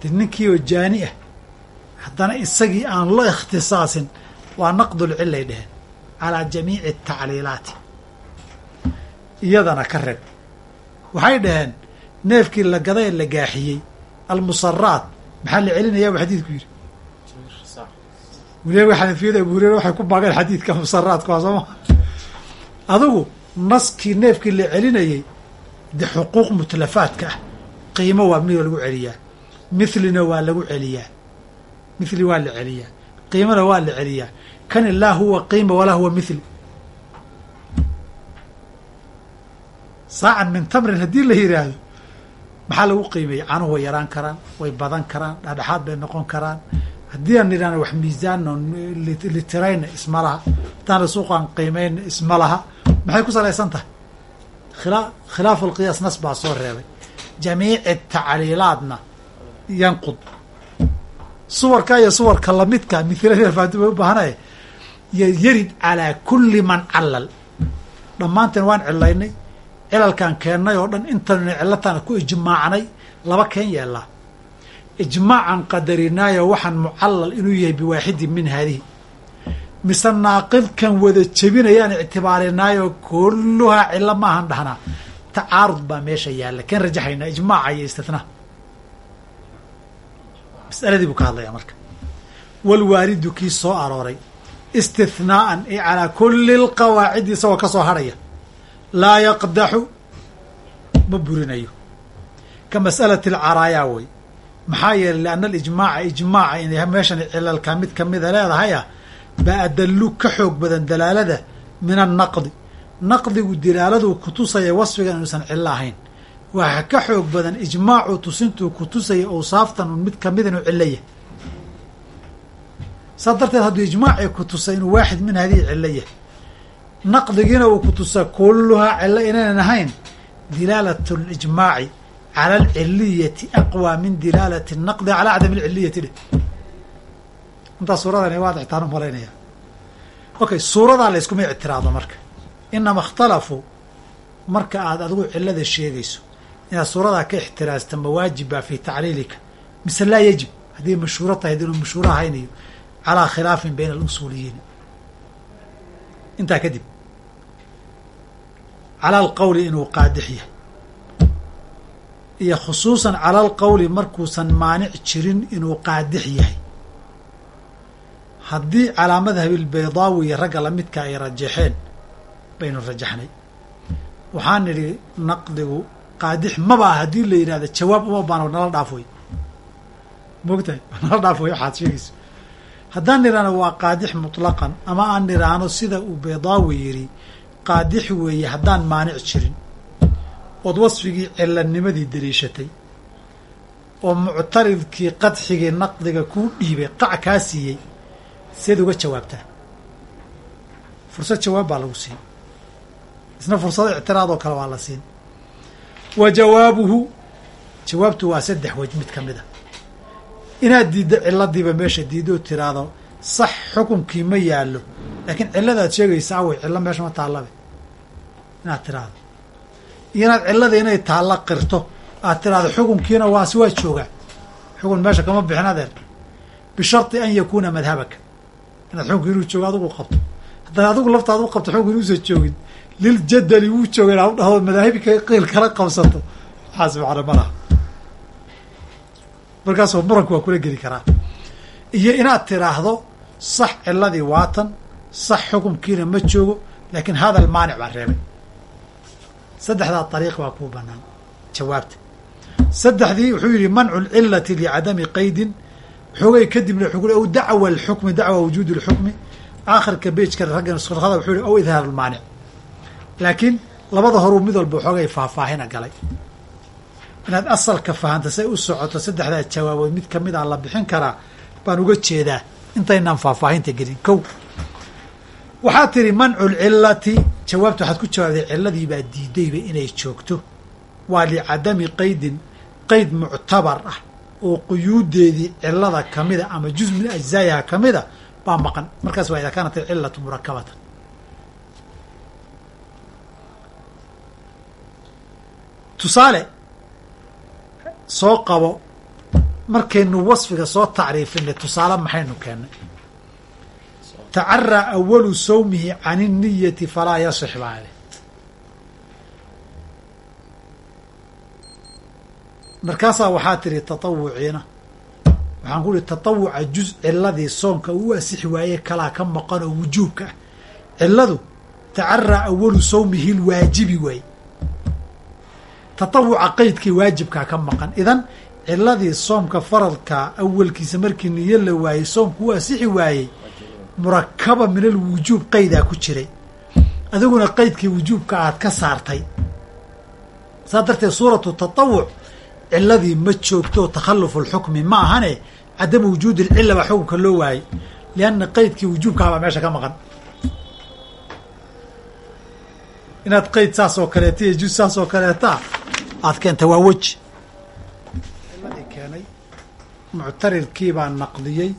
De ninkii oo jaani ah haddana isagii aan la ikhtisaasin waa naqdulcilay dheheen calaa jamiici atacliilaati iyadana ka reeb waxay dhaheen neefkii la gaday ee la gaaxiyey almusaraat maxaa la celinayaa bu xadiidku yidhi? Waliba xanafiyada abu hureyre waxay ku baageen xadiidka musaraadka sooma adigu naskii neefkii la celinayey de xuquuq mutlafaadka ah qiimo waa mid lagu celiyaa mithlina waa lagu celiyaa mithli waa la celiyaa qiimona waa la celiyaa kani laa huwa qiima walaa huwa mithli saacan min tamrin haddii la yidhaahdo maxaa lagu qiimeeyey canuhu way yaraan karaan way badan karaan dhexdhexaad bay noqon karaan. Haddii aan nidhahno wax miisaanno litirayna isma laha haddaana suuqaan qiimayna isma laha maxay ku salaysan tahay? Khila khilaafu lqiyaas nas baa soo reebay. Jamiici tacliilaadna yanqud. Suwarka iyo suwarka lamidka mithilada faatuma u baahanaye yarid calaa kulli man callal. Dhammaanteen waan cilaynay cilalkaan keennay oo dhan intanuna cilataana ku ijmaacnay laba keen yeelaa ijmaacan qadarinaayo waxaan mucallal inuu yahay biwaaxidin min haadihi. Mise naaqidkan wada jebinayaan ictibaarinaayo kulluhaa cilo maahan dhahnaa tacaarud baa meesha yaalla. Keen rajaxaynaa ijmaaca iyo istinaa masaladii buu ka hadlayaa marka. Walwaalidu kii soo arooray istihnaa'an ee calaa kulli lqawaacidi isagoo ka soo hadhaya laa yaqdaxu ma burinayo. Ka mas'alati alcaraayaa wey. Maxaa yeelay lianna alijmaaca ijmaaca inay meeshan cilalka mid kamida leedahay ah baa adallu ka xoog badan dalaalada min annaqdi naqdigu dilaaladuu kutusaya wasfigan inuusan cillo ahayn. Waxa ka xoog badan ijmaacu tusintuu kutusaya awsaaftan un mid ka mid inuu cillo yahay. Saas darteed hadduu ijmaacii kutusa inuu waaxid min hadihi cillo yahay naqdigiina uu kutusa kulluhaa cillo inaynan ahayn dilaalat lijmaaci cala alciliyati aqwى min dilaalati الnaqdi calaa cadam اlciliyati dheh intaa suuradani waadix taan u malaynaya okay suuradaa la yskuma ictiraado marka inama اkhtalafuu marka aad adigu cilada sheegayso inaad suuradaa ka ixtiraasta mawaajibaa fi tacliilika mise laa yajib haddii mashhuuro tahay haddiinu mashhuuro ahaynayo calaa khilaafin bayna alusuuliyiin intaa kadib cala alqowli inuu qaadix yahay iyo khusuusan cala alqowli markuusan maanic jirin inuu qaadix yahay haddii calaa madhabi albaydaawi iyo ragga lamidka ay rajaxeen baynu rajaxnay waxaan nidhi naqdigu qaadix maba ah haddii la yidhahdo jawaab uma baano nala dhaaf wey moogtahay nala dhaaf wey waxaad sheegayso haddaan nidhaahno waa qaadix mutlaqan ama aan nidhaahno sida uu baydaawi yidhi qaadix weeye haddaan maanic jirin. Ood wasfigii cilanimadii daliishatay oo muctaridkii qadxigii naqdiga kuu dhiibay qac kaa siiyey. Seed uga jawaabtaa fursad jawaab baa lagu siin. Isna fursado ictiraad oo kale waa la siin. Wa jawaabuhu jawaabtu waa saddex wej mid ka mid a inaad diiddo ciladiiba meesha diidoo tiraahdo sax xukunkii ma yaallo laakiin cilladaad sheegaysa awey cillo meesha ma taallabe. Inaad tiraahdo. Iyo inaad cillada inay taalla qirto aad tiraahdo xukunkiina waasi waa joogaa. Xukun meesha kama bixin adeer. Bisharti an yakuuna madhabaka. Inaad xukunki inuu joogo adigu qabto. Haddaad adigu laftaad u qabto xukunka inuusan joogin liljadali wuu jooga inaad u dhahdo madaahibka qiil kala qabsato. Waxaas macno ma laha. Markaasoo muranku waa kula geli karaa. Iyo inaad tiraahdo sax ciladii waatan sax xukunkiina ma joogo laakiin hadal maanic baa reebay saddexdaa ariiq waa kuu banaan jawaabta saddexdii wuxuu yihi mancu lcilati licadami qaydin xoogay kadibna wuxuu ku aw dacwa alxukmi dacwa wujuudi اlxukmi aakhirka beejka ragga nuskhada wuxuu yihi aw idhaar lmaanic laakiin labada horuu mid walba xoogay faahfaahina galay inaad asalka fahanta say u socoto saddexdaa jawaabood mid ka mid a la bixin karaa baan uga jeedaa intaynaan faahfaahinta gelin kow waxaad tidhi mancu lcilati jawaabta waxaad ku jawaabday ciladii baa diidayba inay joogto. Waa licadami qaydin qayd muctabar ah oo quyuudeedii cilada kamida ama juz min ajzaayiha kamida baa maqan. Markaas waa idaa kaanat alcilatu murakabatan. Tusaale soo qabo markaynu wasfiga soo tacriifinay tusaale maxaynu keennay tacaraa awalu sawmihi can inniyati falaa yasix baa leh markaasaa waxaa tidhi tatawuciina. Waxaan ku ihi tatawuca juz ciladii soonka uu asixi waaye kalaa ka maqan oo wujuubka ah. Ciladu tacaraa awalu sawmihi lwaajibi waaye tatawuca qeydkii waajibkaa ka maqan. Idan ciladii soomka faradka awalkiisa markii niyo la waayey soomku uu asixi waayey murakaba min alwujuub qaydaa ku jiray. Adiguna qeydkii wujuubka aad ka saartay. Saa darteed suuratu tatawuc ciladii ma joogto takhalufu lxukmi ma ahane cadama wujuudi lcila baa xukunka loo waayey lianna qeydkii wujuubkaabaa meesha ka maqan. Inaad qeyd saas oo kaleeta iyo juz saas oo kaleeta aad keenta waa weji. Ciladii keenay muctaridkiibaa naqdiyey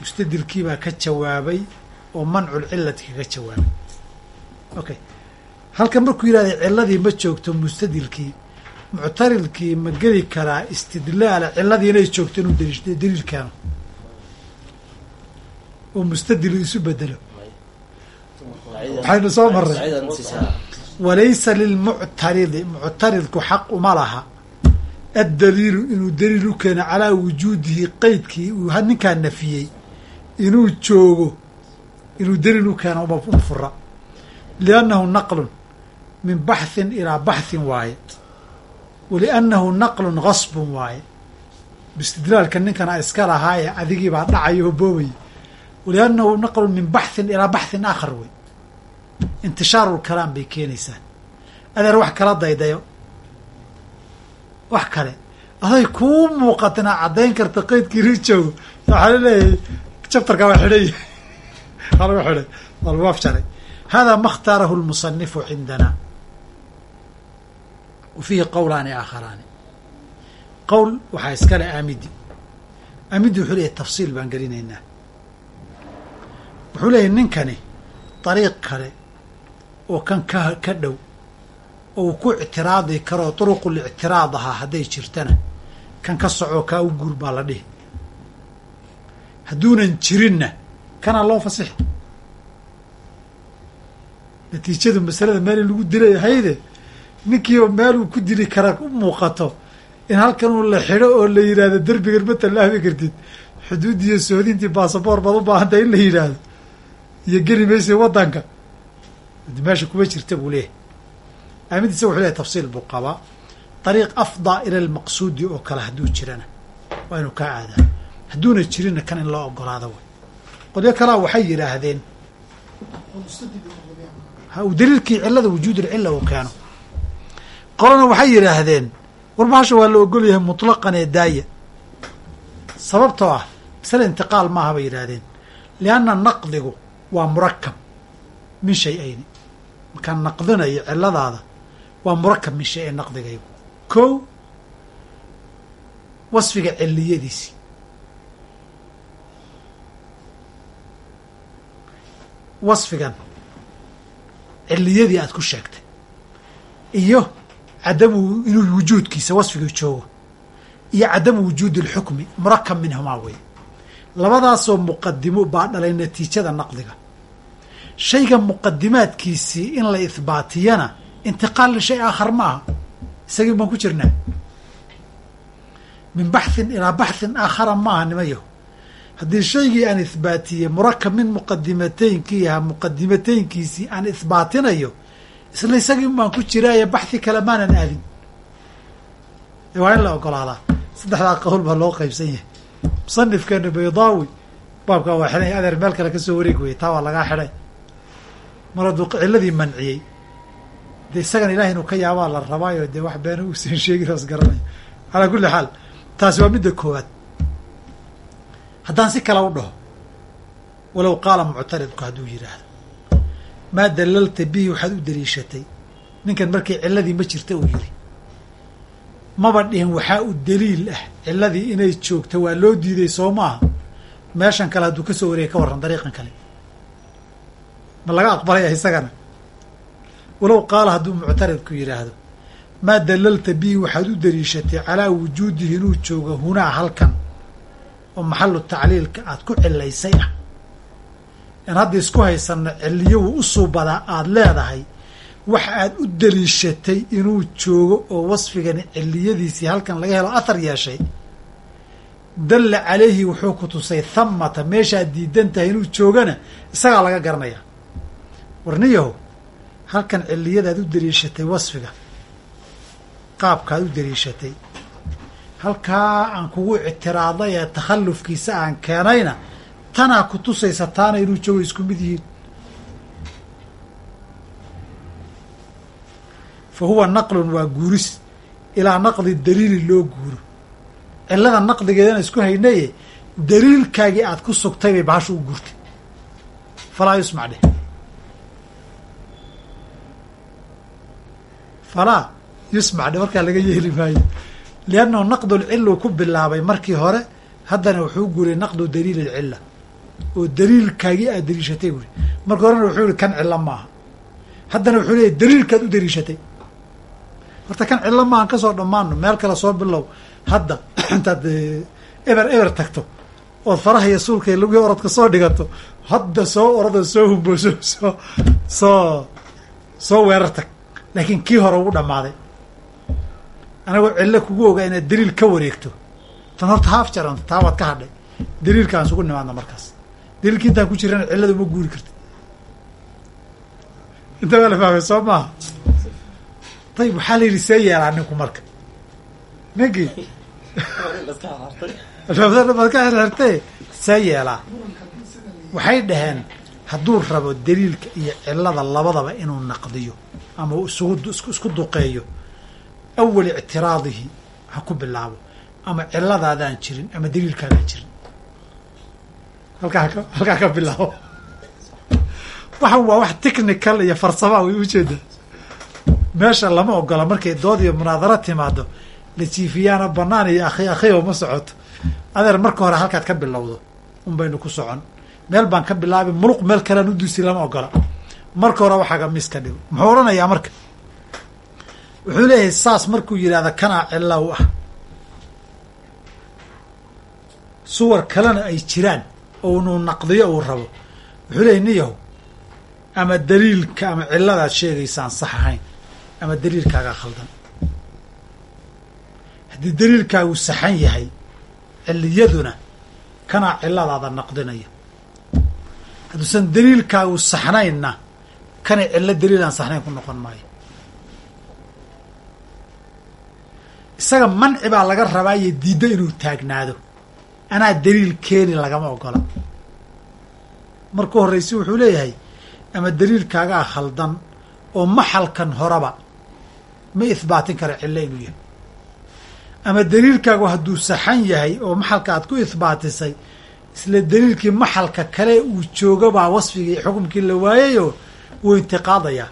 mustadilkiibaa ka jawaabay oo manculcilati kaga jawaabay. Okay. Halkan markuu yidhahday ciladii ma joogto mustadilkii muctaridkii ma geli karaa istidlaala ciladii inay joogto inuu daliil keeno oo mustadilu isu bedelo waxaynu soo maray walaysa lilmuctaridi muctaridku xaq uma laha. Addaliilu inuu daliil u keeno calaa wujuudihi qeydkii uu ninkaa nafiyey inuu joogo inuu daliil u keeno uma fura liannahu naqlun min baxhin ilaa baxhin waaye waliannahu naqlun gasbun waaye bistidlaalka ninkana iska lahaaye adigii baa dhacayo oo boobaya waliannahu naqlun min baxhin ilaa baxhin aakhar wey intishaaru lkalaam bay keenaysaa adeer wax kala daydayo wax kale aday kuu muuqata inaa caddayn karta qeydkii ri joogo waxaa la leeyahay jabtarka waa xidhay waa lagu xidhay waa lagu afjaray. Hada ma اkhtaarahu lmusanifu cindana? Wa fiihi qowlaani aakharaani qowl waxaa iskale aamidi. Aamidi wuxuu leeyahy tafsiil baan gelinaynaa. Wuxuu leeyahy ninkani dariiq kale oo kan ka ka dhow oo uu ku ictiraadi karo duruqul ictiraad ahaa hadday jirtana kan ka socoo kaa u guur baa la dhihi hadduunan jirinna kanaa loo fasixi. Natiijadu masalada meel in lagu dilay hayde ninkiiba meel uu ku dili kara u muuqato in halkan uu la xidho oo la yidhaahdo derbigan ma tallaabi kartid. Xuduudiiyo soodintii baasaboor baad u baahantahay in la yidhaahdo iyo geli maysa waddanka. Meesha kuma jirta buu leeyahy aamadiisa wuxuu leeyahy tafsiil buu qabaa. Dariiq afdaa ila almaqsuudi oo kale hadduu jirana. Waa inuu kaa aadaa hadduuna jirinna kan in loo ogolaado way. Qolyo kalaa waxay yidhaahdeen daliilkii cillada wujuudulcilla uu keeno. Qolana waxay yidhaahdeen war bahasha waa la ogol yahay mutlaqan ee daaya. Sababtoo ah masale intiqaal maaha bay yidhaahdeen lianna naqdigu waa murakab min shay-ayni. Markaan naqdinayo cilladaada waa murakab min shay-ayn naqdigaygu. Kow wasfiga cilliyadiisii wasfigan cilliyadii aad ku sheegtay iyo cadamu inuu wujuudkiisa wasfigii joogo iyo cadamu wujuudi alxukmi murakab minhumaa wey labadaasoo muqadimo baa dhalay natiijada naqdiga. Shayga muqadimaadkiisii in la ihbaatiyana intiqaal li shay aakhar ma aha. Isagii baan ku jirnaa. Min baxhin ilaa baxhin aakhara ma aha nimayahu haddii shaygii aan ihbaatiyey murakab min muqadimateynkii ahaa muqadimateynkiisii aan ihbaatinayo isla isagii baan ku jiraaye baxhi kale maanan aadin. Waa in la ogolaadaa. Saddexdaa qowl baa loo qaybsan yahay. Musanifkeena baydaawi baabkaa waa xidhay adeer meel kale ka soo wareeg weyey taa waa lagaa xidhay. Mar hadduu cilladii manciyey. Dee isagan ilahay inuu ka yaabaa la rabaayo dee wax beena uusan sheegin oos garanaya calaa kulli xaal taasi waa midda koowaad haddaan si kale u dhaho walow qaala muctaridku hadduu yidhaahdo maa dalalta bihi waxaad u daliishatay ninkan markii cilladii ma jirta uu yidhi. Maba dhihin waxaa u daliil ah. Cilladii inay joogto waa loo diiday soo maaha meeshan kale hadduu ka soo wareegay ka warran dariiqan kale. Ma laga aqbalaya isagana? Walow qaala hadduu muctaridku yidhaahdo maa dalalta bihi waxaad u daliishatay calaa wujuudihi inuu joogo hunaa halkan oo maxalu tacliilka aad ku cilaysay ah. In hadda isku haysanno ciliyowu u suubadaa aada leedahay wax aad u daliishatay inuu joogo oo wasfigani ciliyadiisii halkan laga helo athar yeeshay. Dalla calayhi wuxuu ku tusay thamata meeshaad diidan tahay inuu joogana isagaa laga garanayaa. Warniyahow halkan ciliyadaad u daliishatay wasfiga qaabkaad u daliishatay halkaa aan kugu ictiraaday ee takhallufkiisa aan keenayna tanaa ku tusaysa taana inuu joogo isku mid yihiin. Fa huwa naqlun waa guuris. Ilaa naqdi daliili loo guuro. Cillada naqdigeedana isku haynaye daliilkaagii aad ku sugtay bay bahashu u guurtay. Falaa yusmac dheh. Falaa yusmac dheh markaa laga yeeli maayo liannahu naqdu lcilu ku bilaabay markii hore haddana wuxuu guuriyay naqdu daliili lcilla oo daliilkaagii aad daliishatay buuri marka horena wuxuu yihi kan cilo maaha haddana wuxuu leeyahy daliilkaad u daliishatay horta kan cillo maahan ka soo dhammaano meel kale soo bilow hadda intaad eber eber tagto ood faraha iyo suulka lugii orodka soo dhigato hadda soo orado soo humbooso soo soo soo weerar tag laakiin kii hore ugu dhammaaday anagoo cillo kugu ogaa inaad daliil ka wareegto. Tan horta haaf jaran taa waad ka hadhay. Daliilkaan isugu nimaadna markaas. Daliilki intaan ku jirana cillada uma guuri karti inta waa la fahmay soo maaha ayib waxaa la yidhi see yeelaa ninku marka. Ninkii? Baad ka xirxirtee see yeelaa waxay dhaheen hadduu rabo daliilka iyo cillada labadaba inuu naqdiyo ama isugu isku duqeeyo awal ictiraadihi ha ku bilaabo ama cilladaadaan jirin ama daliilkaadaan jirin halkaa ka halkaa ka bilaabo waxan waa wax technical iyo farsamaa way ujeeda meesha lama ogola markay dood iyo munaadaro timaado la jiifiyaana banaan iyo akhi akhiyo ma socoto adeer marka hore halkaad ka bilowdo un baynu ku socon meel baan ka bilaabi muluq meel kalean u duusi lama ogola marka hore waxaaga mis ka dhigo muxuu odhanayaa marka wuxuu leeyahay saas markuu yidhahda kanaa cilla u ah. Suwar kalena ay jiraan oo inuu naqdiyo uu rabo. Wuxuu leeyahy niyahow ama daliilka ama cilladaad sheegaysaan sax ahayn ama daliilkaagaa khaldan. Haddii daliilkaagu saxan yahay cilliyaduna kanaa cilladaada naqdinaya. Hadduusan daliilkaagu saxnaynna kanay cillo daliil aan saxnayn ku noqon maayo isaga manci baa laga rabaa iyo diiddo inuu taagnaado. Anaa daliil keeni lagama ogola. Marka horraysi wuxuu leeyahay ama daliilkaagaa khaldan oo maxalkan horeba ma ihbaatin kara cillo inuu yahay. Ama daliilkaagu hadduu saxan yahay oo maxalka aad ku ihbaatisay isla daliilkii maxalka kale uu joogabaa wasfigii xukumkii la waayayoo wuu intiqaadayaa.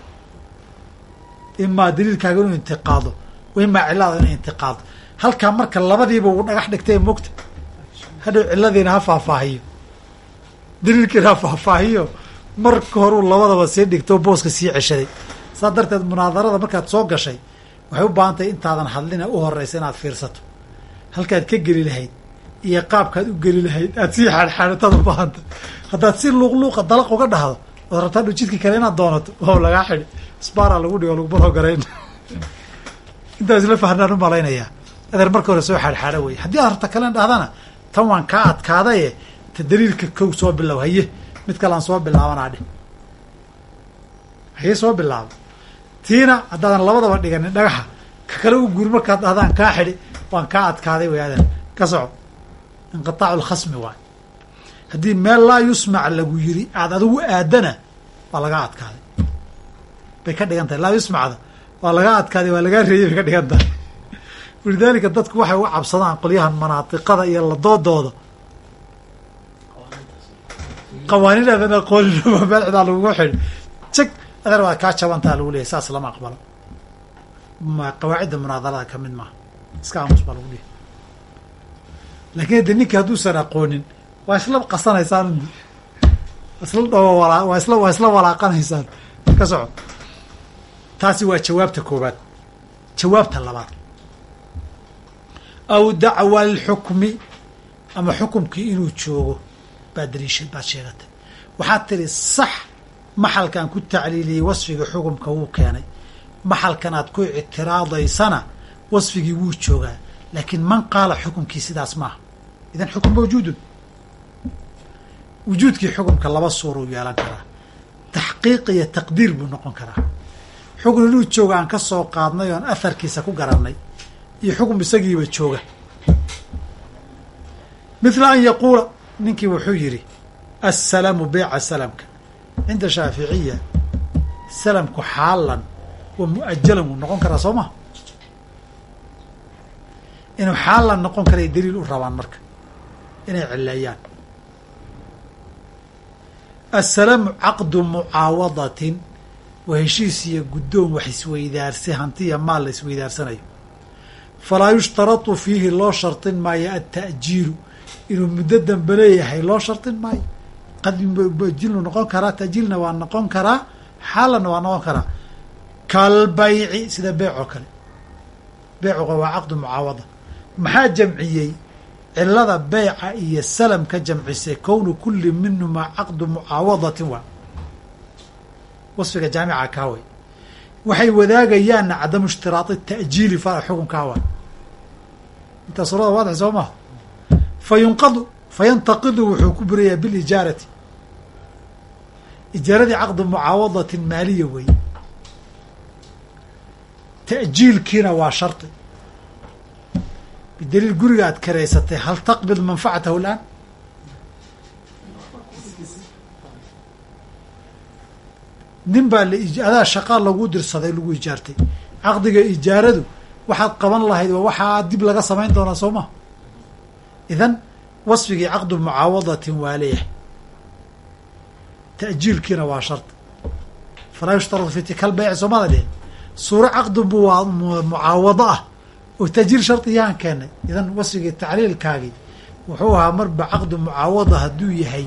Imaa daliilkaaga inuu intiqaado wa imaa cillada inuu intiqaado halkaa marka labadiiba uu dhagax dhigtay mogta hadhow cilladiina ha faahfaahiyo. Daliilkiina ha faahfaahiyo. Marka horuu labadaba sii dhigtoo booska sii ceshaday. Saa darteed munaadarada markaad soo gashay waxay u baahan tahay intaadan hadlina u horeysa inaad fiirsato. Halkaad ka geli lahayd iyo qaabkaad u geli lahayd aad sii xaadxaadhataad u baahanta haddaad si luuqluuqa dalaq uga dhahdo ood rabtaa dhu jidki kale inaad doonato waa lagaa xidhi. Sbaaraa lagu dhigo laguma hogarayn intaas isla fahnaan u malaynayaa adeer marka hore soo xaadxaadha wey haddii aad rabta kalen dhahdana tan waan kaa adkaadaye ta daliilka kow soo bilow. Haye mid kalean soo bilaabanaa dheh haye soo bilaabo. Tiina haddaadan labadaba dhiganin dhagaxa. Ka kale u guuri markaad dhahdaan kaa xidhi. Waan kaa adkaaday way adeer ka soco. Inqitaacu lkhasmi waay haddii meel laa yusmac lagu yiri aad adigu aadana waa lagaa adkaaday. Bay ka dhigan tahay. Laa yusmacda waa lagaa adkaaday waa lagaa reeyay ka dhigan tahay walidaalika dadku waxay u cabsadaan qolyahan manaatiqada iyo ladoodooda qawaaniin aadan aqooninba meel cidaa lagugu xidhi jag adeer waa kaa jabantaa lagu leeyahy saas lama aqbalo. Qawaacidda munaadarada ka mid maaha. Iska aamus baa lagu leeyahy laakiin hadde ninki hadduusan aqoonin waa isla qasanaysaan. Isla walaa waa isla waa isla walaaqanaysaan. Ka soco taasi waa jawaabta koowaad. Jawaabta labaad. Aw dacwa alxukmi ama xukumkii inuu joogo baad daliisha baad sheegatay waxaad tiri sax maxalkan ku tacliiliyey wasfiga xukumka wuu keenay. Maxalkan aad ku ictiraadaysana wasfigii wuu joogaa. Laakiin man qaala xukumkii sidaas maaha. Idan xukum mawjuudun. Wujuudkii xukumka laba suuruu yeelan karaa. Taxqiiq iyo taqdiir buu noqon karaa xukun inuu jooga aan ka soo qaadnay oon aharkiisa ku garannay. Iyo xukum isagiiba jooga. Mithla an yaquula ninkii wuxuu yidhi assalaamu beyca salamka. Cinda shaaficiya salamku xaalan wa mu'ajalan wuu noqon karaa soo maha inuu xaalan noqon karay daliil u rabaan marka inay cileeyaan assalaamu caqdu mucaawadatin waa heshiis iyo guddoon wax isweydaarsi hantiya maal la isweydaarsanayo falaa yushtaratu fiihi loo shartin maayo alta'jiilu inuu muddo dambe leeyahay loo shartin maayo. Qad muajilnu noqon karaa ta'jiilna waa noqon karaa xaalanna waa noqon karaa. Kalbayci sida beyc oo kale. Beycuga waa caqdu mucaawada. Maxaa jamciyey? Cilada beyca iyo salam ka jamcisay kownu kulli minhumaa caqdu mucaawadatin waa wasfiga jaamica kaaway waxay wadaagayaanna cadamu ishtiraadi ta'jiili fara xukunkaa waa intaa soo maha fa yunqadu fa yantaqidu wuxuu ku burayaa bilijaarati ijaaradii caqdu mucaawadatin maaliya wey ta'jiilkiina waa shardi bidaliil guriga aad karaysatay hal taqbid manfacatahu laan nin baa adaa shaqaa lagu dirsaday lagu ijaartay. Caqdiga ijaaradu waxaad qaban lahayd waa waxaa dib laga samayn doonaa soo maha idan wasfigii caqdu mucaawadatin waa leeyahay. Ta'jiilkiina waa shardi falaa yushtaradu fi tikal beyc soomada dhihin suuro caqdu mucaawado ah oo ta'jiil shardiyahaan keenay. Idan wasfigii tacliilkaagii wuxuu ahaa marba caqdu mucaawada hadduu yahay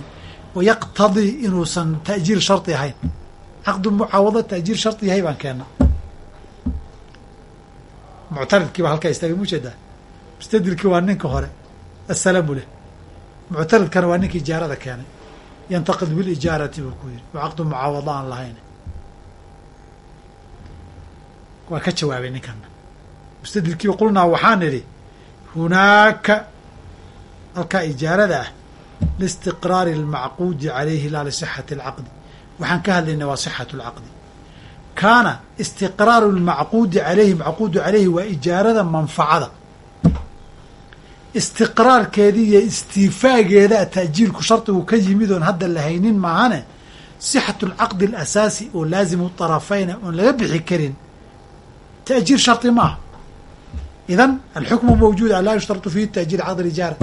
wayaqtadii inuusan ta'jiil shardi ahayn caqdu mucaawado ta'jiil shardi yahay baan keena muctaridkii baa halkaa istaagay mujeedaa mustadilkii waa ninka hore assalamu leh muctaridkana waa ninka ijaarada keenay yantaqid bilijaarati buu ku yidhi waa caqdu mucaawado aan lahayn waa ka jawaabay ninkana mustadilkiiba qulnaa waxaan idhi hunaaka halkaa ijaarada ah liistiqraari almacquudi calayhi laa lisixati alcaqdi waxaan ka hadlaynaa waa sixatu alcaqdi kaana istiqraaru lmacquudi calayhi macquudu calayhi waa ijaarada manfacada. Istiqraarkeedii iyo istiifaageeda ta'jiilku shardigu ka yimid oon hadda lahaynin maahane sixatu alcaqdi alasaasi oo laazimu طarafayna oon laga bixi karin ta'jiil shardi maaha. Idan alxukmu mawjuud laa yushtaratu fihi ta'jiil caqdi ijaara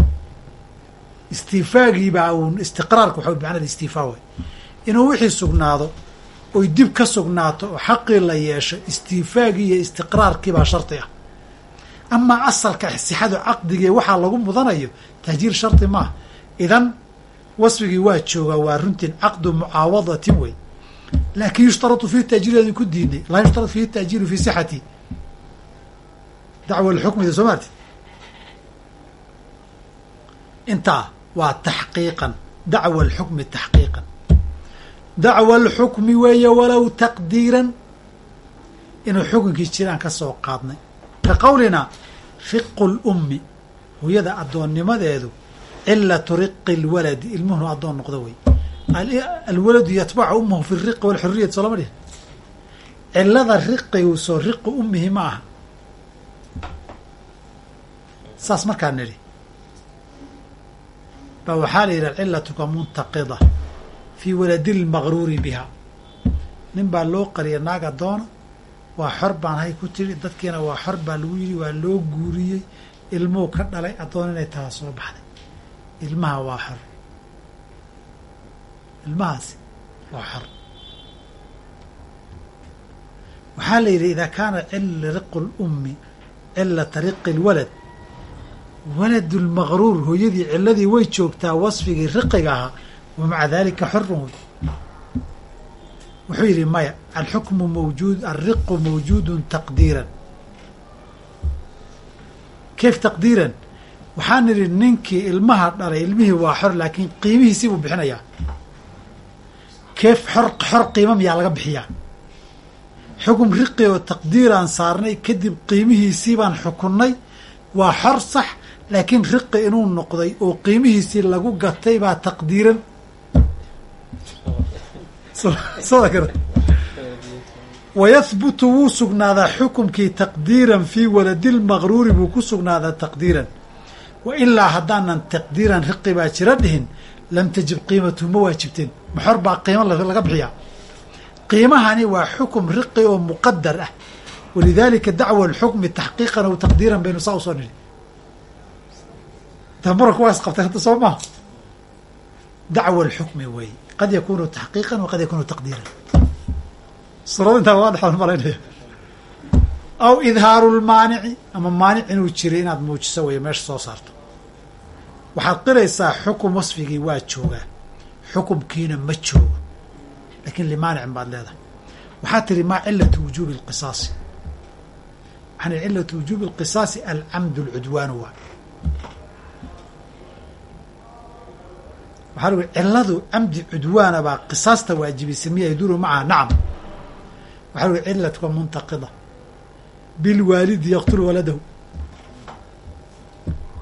istiifaagii baa uun istiqraarka waxa bimacna istiifaa way inuu wixii sugnaado oy dib ka sugnaato oo xaqii la yeesho istiifaagii iyo istiqraarkii baa shardi ah. Amaa asalka sixadu caqdigii waxaa lagu mudanayo tahjiir shardi maaha idan wasfigii waa joogaa waa runtiin caqdu mucaawadatin wey. Laakin yushtaratu fihi tahjiir adin ku diinay laa yushtaratu fihi tahjiiru fi sixati. Dacwa lxukmida soo maarti intaa waa taxqiiqan dacwa alxukmi taxqiiqan dacwa alxukmi weeye walow taqdiiran inuu xukunkii jiraan ka soo qaadnay ka qowlina riqu lummi hooyada addoonnimadeedu cilatu riqi lwaladi ilmuhunu addoon noqdo wey alwaladu yatbacu ummahu fi riqi walxuriyati soo lama dhihin cilada riqigu soo riqi ummihi ma aha saas markaa nidhi ba waxaa la yidhi cilatuka muntaqida fii waladi lmaqruuri biha. Nin baa loo qariya naag addoona waa xor baan hay ku tidhi dadkiina waa xor baa lagu yidhi waa loo guuriyey ilmuhu ka dhalay addoon inay taha soo baxday. Ilmaha waa xor. Ilmahaasi waa xor. Waxaa la yidhi idaa kaana cila riqu lummi cilata riqi lwalad waladu lmaqruur hooyadii ciladii way joogtaa wasfigii riqiga ahaa wa maca dalika xorun wey wuxuu yidhi maya alxukmu mawjuud alriqu mawjuudun taqdiiran kayf taqdiiran waxaan nidhi ninkii ilmaha dhalay ilmihii waa xor laakiin qiimihiisii buu bixinayaa keef xor xor qiima miyaa laga bixiyaa xukum riqi oo taqdiiraan saarnay kadib qiimihiisii baan xukunnay waa xor sax laakiin riqi inuu noqday oo qiimihiisii lagu gatay baa taqdiiran wayahbutu wuu sugnaadaa xukumkii taqdiiran fii waladi lmaqruuri buu ku sugnaadaa taqdiiran. Wa ilaa haddaanan taqdiiran riqi baa jira dhihin lam tajib qiimatuhu ma waajibteen maxor baa qiimo laga bixiyaa. Qiimahani waa xukum riqi oo muqadar ah. Walidaalika dacwa alxukmi taxqiiqan aw taqdiiran baynu saa u soo nidhi. Tamuranku waa isqabtay hadda soo maha dacwa alxukmi wey qad yakunu taxqiiqan wa qad yakunu taqdiiran suurada intaa waa dhexoon malaynaya aw idhaaru lmaanici ama maanic inuu jiray inaad muujiso weeye meesha soo saarto waxaad qiraysaa xukum wasfigii waa joogaa xukumkiina ma joogo laakiin limaanicin baad leedahay waxaad tihi maa cilatu wujuubi alqisaasi can cilati wujuubi اlqisaasi alcamdu اlcudwaanu waa waxaa lgu ciladu camdi cudwaana baa qisaasta waajibisay miya yaduru macaha nacam. Waxaa lgu cilatka muntaqida. Bilwaalidi yaqtulu waladahu.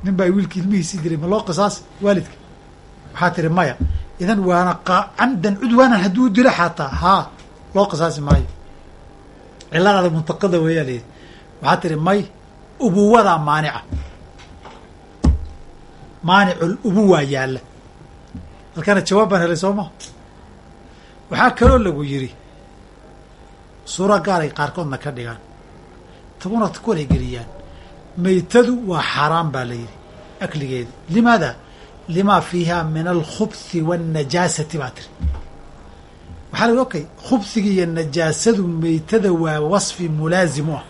Nin baa wiilki ilmihiisii dilay ma loo qisaas? Waalidka. Waxaa tiri maya idan waana camdan cudwaanan hadduu dilo xataa. Haa loo qisaasi maayo. Ciladaada muntaqida weeyaa waxaa tiri may ubuwadaa maanica. Maanicul ubuwaa yaalla halkana jawaab baan helay soo ma waxaa kaloo lagu yidhi suura gaaray qaarkoodna ka dhigaan taguna kuwalay geliyaan maytadu waa xaaraan baa la yidhi akligeeda. Limaada? Limaa fiiha min alkhubthi waannajaasati baa tiri. Waxaa lahi okay khubhigi iyo najaasadu maytada waa wasfi mulaasim u ah.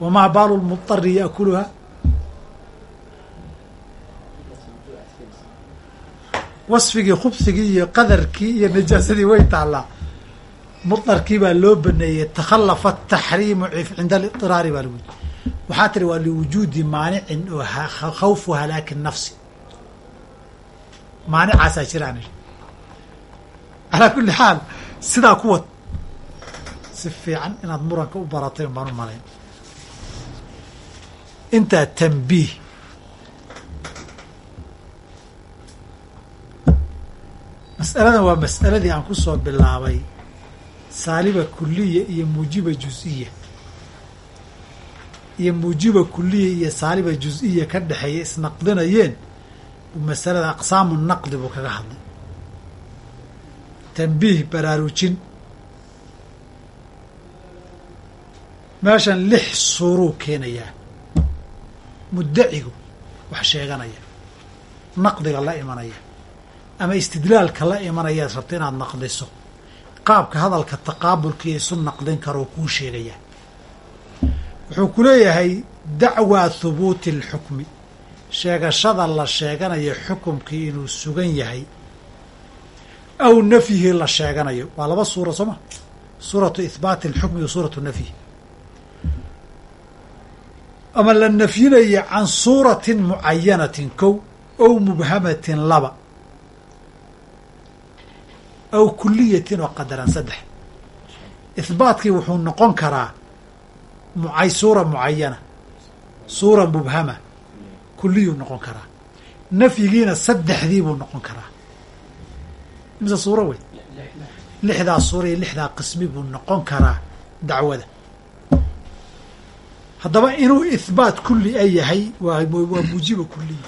Wamaa baalu lmudari yaakuluha wasfigii khubhigii iyo qadarkii iyo najaasadii way taallaa. Mudarkii baa loo baneeyey takhalafa ataxriimu cinda aliطiraari baa lagu yidhi waxaa tiri waa liwujuudi maanicin oo khawfu halaaki nafsi. Maanicaasaa jiraan. Calaa kulli xaal sidaa ku wad si fiican inaad muranka u baratay un baan u malayn. Intaa tanbiih mas'aladan waa mas'aladii aan ku soo bilaabay. Saaliba kuliya iyo muujiba juz-iya. Iyo muujiba kuliya iyo saaliba juz-iya ka dhexeeya isnaqdinayeen buu masalada aqsaamu naqdi buu kaga hadlay. Tanbiih baraarujin. Meeshan lix suuruu keenayaa. Muddacigu wax sheeganaya. Naqdiga la imanaya ama istidlaalka la imanayaad rabta inaad naqdiso. Qaabka hadalka taqaabulkii isu naqdin karoo kuu sheegayaa wuxuu ku leeyahay dacwaa thubuuti alxukmi sheegashada la sheeganayo xukumkii inuu sugan yahay aw nafyihi la sheeganayo. Waa laba suura soo ma? Suuratu ihbaati alxukmi iyo suuratu nafyi. Ama la nafyinayo can suuratin mucayanatin kow ow mubhamatin laba aw kuliyatin oo qadaran saddex. Ihbaatkii wuxuu noqon karaa mucay suura mucayana suura mubhama kuliyuu noqon karaa. Nafyigiina saddexdii buu noqon karaa. Mise suuro wey lixdaa suura iyo lixdaa qismi buu noqon karaa dacwada. Haddaba inuu ihbaat kulli a yahay waa muujiba kuliya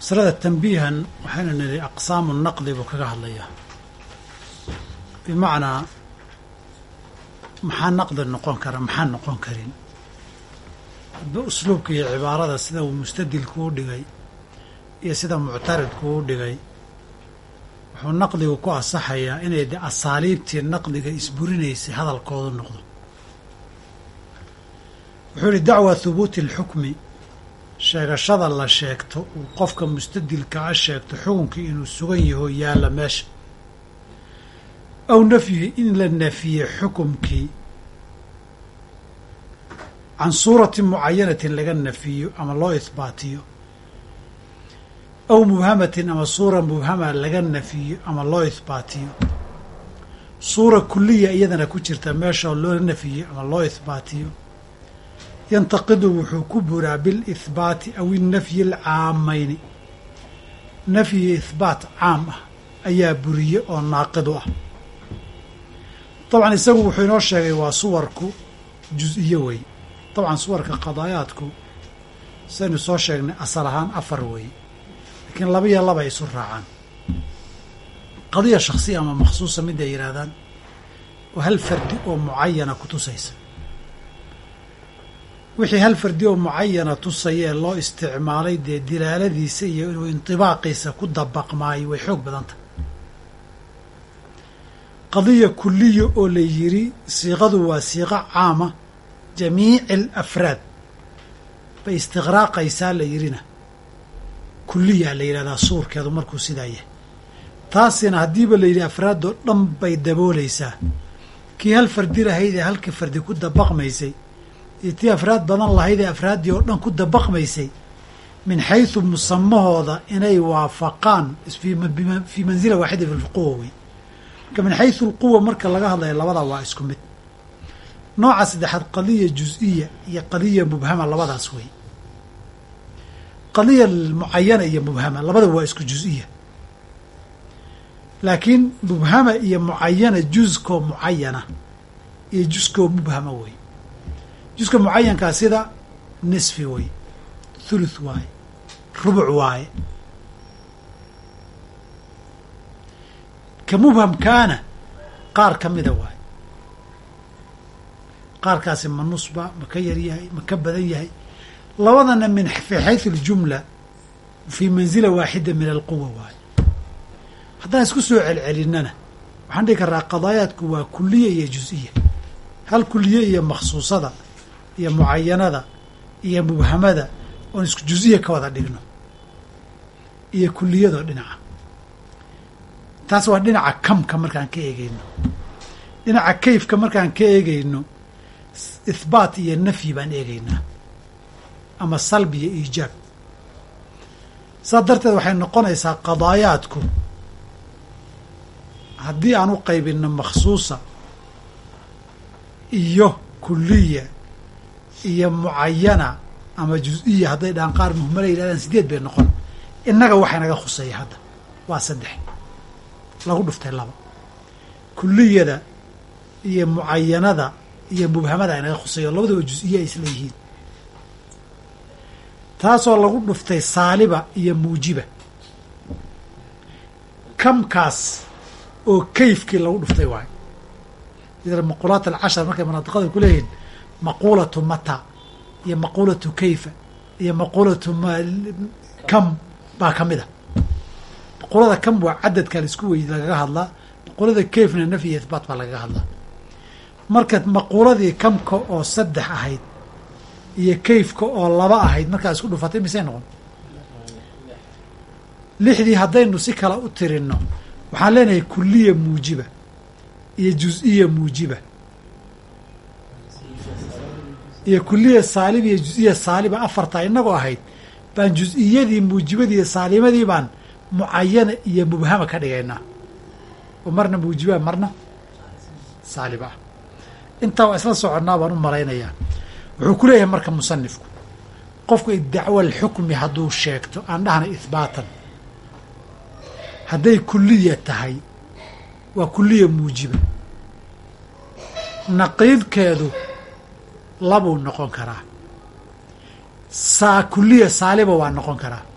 masalada tanbiihan waxaynu nidhi aqsaamu naqdi buu kaga hadlayaa bimacnaa maxaa naqdi noqon kara maxaa noqon karin? Hadba usluubka iyo cibaarada sida uu mustadilku u dhigay iyo sida muctaridku u dhigay wuxuu naqdigu ku asaxayaa inay de asaaliibtii naqdiga isburinaysay hadalkoodu noqdo. Wuxuu yihi dacwa thubuuti alxukmi sheegashada la sheegto uu qofka mustadilka a sheegto xukunkii inuu sugan yaho yaalla meesha aw nafyihi in la nafiye xukumkii can suuratin mucayanatin laga nafiyo ama loo ihbaatiyo aw mubhamatin ama suura mubhama laga nafiyo ama loo ihbaatiyo suura kuliya iyadana ku jirta meesha loo nafiyo ama loo ihbaatiyo yantaqidu wuxuu ku buraa bilihbaati aw innafyi alcaamayni nafyi ihbaat caam ah ayaa buriye oo naaqidu ah dabcan isagu wuxuu inoo sheegay waa suwarku juz-iyo wey dabcan suwarka qadaayaadku saynu soo sheegnay asal ahaan afar weeye laakiin laba iyo laba isu raacaan. Qadiya shaksiya ama makhsuusa mid ay yidhaahdaan oo hal fardi oo mucayana ku tusaysa. Wixii hal fardi oo mucayana tusaya ee loo isticmaalay dee dilaaladiisa iyo inuu indibaaqiisa ku dabaqmaayo way xoog badan tahay qadiya kuliya oo la yidhi siiqadu waa siiqo caama jamiici alafraad bay istiqraaqaysaa la yidhina kuliyaa la yidhahdaa suurkeedu markuu sidaa yahay. Taasina haddiiba la yidhi afraadoo dhan bay daboolaysaa. Kii hal fardi lahayd ee halkii fardi ku dabaqmaysay iyo tii afraad badan lahayd ee afraaddii oo dhan ku dabaqmaysay min xaysu musamahooda inay waafaqaan fii manzila waaxida fi lquwa wey min xaysu lquwa marka laga hadlayo labada waa isku mid. Nooca saddexaad qadiya juz-iya iyo qadiya mubhama labadaas wey qadiya mucayana iyo mubhama labadaba waa isku juz-iya laakiin mubhama iyo mucayana juskoo mucayana iyo juskoo mubhama wey juska mucayankaa sida nisfi wey thuluth waaye rubuc waaye ka mubhamkaana qaar ka mida waaye qaarkaasi ma nusba ma ka yar yahay ma ka badan yahay. Labadana min fi xaysu اljumla fii manzila waaxida min alquwa waaye haddaan isku soo celcelinana waxaan dhihi karaa qadaayaadku waa kuliya iyo juz-iya hal kuliye iyo makhsuusada iyo mucayanada iyo mubhamada oon isku juz-iya ka wada dhigno. Iyo kuliyadoo dhinaca taas waa dhinaca kamka markaan ka eegeyno dhinaca kayfka markaan ka eegeyno ithbaat iyo nafyi baan eegeynaa ama salbi iyo iijaab. Saas darteed waxay noqonaysaa qadaayaadku. Haddii aan u qaybinno makhsuusa iyo kuliya iyo mucayana ama juz-iya hadday dhahaan qaar muhmala yidhahdaan sideed bay noqon. Innaga waxay naga khuseeya hadda. Waa saddex lagu dhuftay laba. Kuliyada iyo mucayanada iyo mubhamada ay naga khuseeyo labadaba juz-iya ay isla yihiin. Taasoo lagu dhuftay saaliba iyo muujiba. Kamkaas oo kayfkii lagu dhuftay waayo ida maquulaat alcashar markay manaadiqada ku leeyihiin maquulatu mata iyo maquulatu kayfa iyo maquulatu kam baa ka mid a kam waa cadadka la isku wey lagaga hadlaa maquulada kayfna nafyi iyo ihbaat baa lagaga hadlaa. Marka maquuladii kamka oo saddex ahayd iyo kayfka oo laba ahayd markaa isku dhufatay misay noqon? Lixdii haddaynu si kale u tirinno waxaan leenahay kuliya muujiba iyo juz-iya muujiba. Iyo kuliya saalib iyo juz-iya saaliba afartaa inagoo ahayd baan juz-iyadii muujibadii saalimadii baan mucayana iyo mubhama ka dhigaynaa oo marna muujiba marna saaliba. Ah intaa waa isla soconnaa baan u malaynayaa wuxuu ku leeyahay marka musanifku qofku dacwa alxukmi hadduu sheegto aan dhahna ihbaatan hadday kuliya tahay waa kuliya muujiba. Naqiidkeedu labuu noqon karaa. Saa kuliya saaliba waa noqon karaa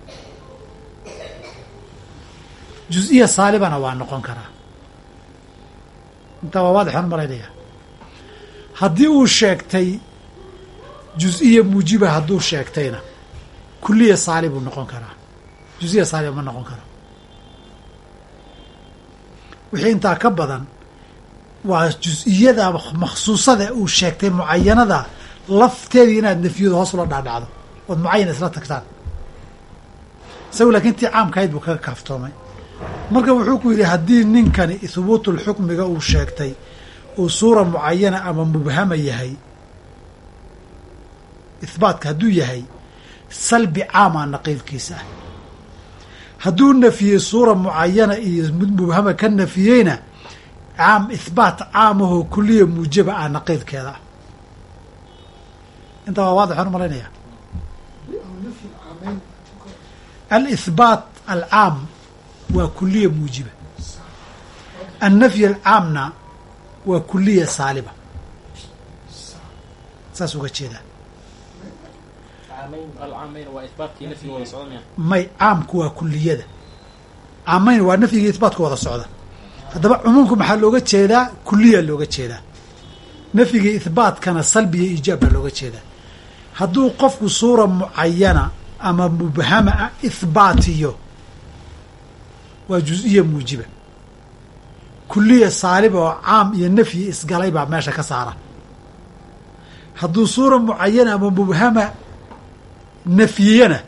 juz-iya saalibana waa noqon karaa intaa waa waadixaan malaynaya haddii uu sheegtay juz-iya muujiba hadduu sheegtayna kuliya saalibuu noqon karaa juz-iya saaliba ma noqon karo wixii intaa ka badan waa juz-iyada makhsuusada uu sheegtay mucayanada lafteedii inaad nafyadu hoos ula dhaadhacdo ood mucayan isla tagtaan isagu laakiin tii caamkahayd buu kaga kaaftoomay marka wuxuu ku yidhi haddii ninkani hubuutulxukmiga uu sheegtay uu suura mucayana ama mubhama yahay ihbaatka hadduu yahay salbi caamaa naqiidkiisa ah. Hadduu nafiyey suura mucayana iyo mid mubhama ka nafiyeyna caam ihbaat caamahoo kuliya muujaba ah naqiidkeeda ah intaa waa waadix aan u malaynaya alihbaat alcaam waa kuliya muujiba. Annafyi alcaamna waa kuliya saaliba. Saas uga jeedaa may caamku waa kuliyada caamayn waa nafyiga ihbaatku wada socda. Haddaba cumuumku maxaa looga jeedaa? Kuliya looga jeedaa. Nafyiga ihbaatkana salbiya iijaab baa looga jeedaa. Hadduu qofku suura mucayana ama mubhama ah ihbaatiyo waa juz-iya muujiba kuliya saaliba oo caam iyo nafyi isgalay baa meesha ka saara hadduu suura mucayana ama mubhama nafyiyana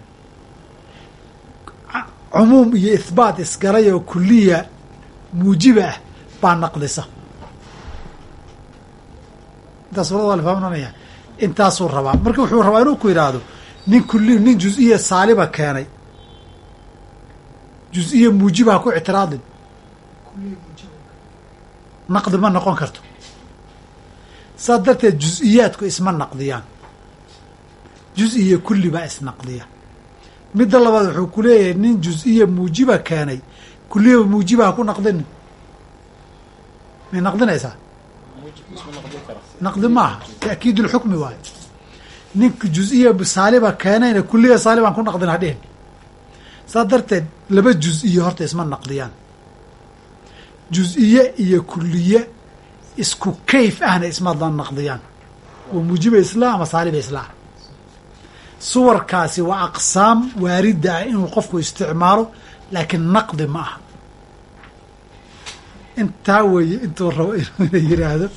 cumuum iyo ihbaat isgalay oo kuliya muujiba ah baa naqdisa intaa suurada waa la fahmananaya intaasuu rabaa. Marka wuxuu rabaa inuu ku yidhaahdo nin kulli nin juz-iya saaliba keenay juz-iya muujibaha ku ictiraadin. Naqdi ma noqon karto. Saas darteed juz-iyaadku isma naqdiyaan. Juz-iya kulli baa isnaqdiya midda labaad wuxuu ku leeyahay nin juz-iya muujiba keenay. Kulliya muujibaha ku naqdinin may naqdinaysaa? Naqdi maaha. Ta'kiid ulxukmi waayo ninka juz-iya saaliba keenayna kulliya saalibaan ku naqdin hadhihin saas darteed laba juz-iyo horta isma naqdiyaan juz-iye iyo kulliye isku kayf ahna isma naqdiyaan waa muujiba islaa ama saaliba islaa suwarkaasi waa aqsaam waaridda ah inuu qofku isticmaalo laakiin naqdi ma aha. Intaa weeye intuu rabo inuu yidhaahdo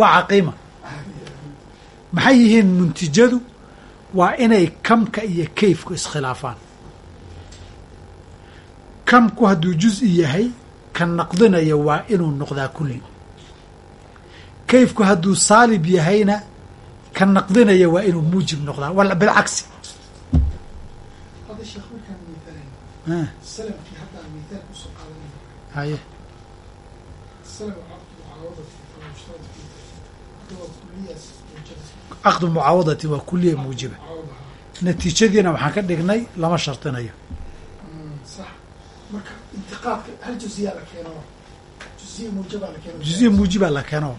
waa caqiima. Maxay yihiin muntijadu waa inay kamka iyo kayfku iskhilaafaan. Kamku hadduu juz-i yahay ka naqdinaya waa inuu noqdaa kulli. Kayfku hadduu saalib yahayna ka naqdinaya waa inuu muujib noqdaa wala bilcagsi. Haye caqdu mucaawadati waa kuliya muujiba. Natiijadiina waxaan ka dhignay lama shardinayo juziya muujibaa la keeno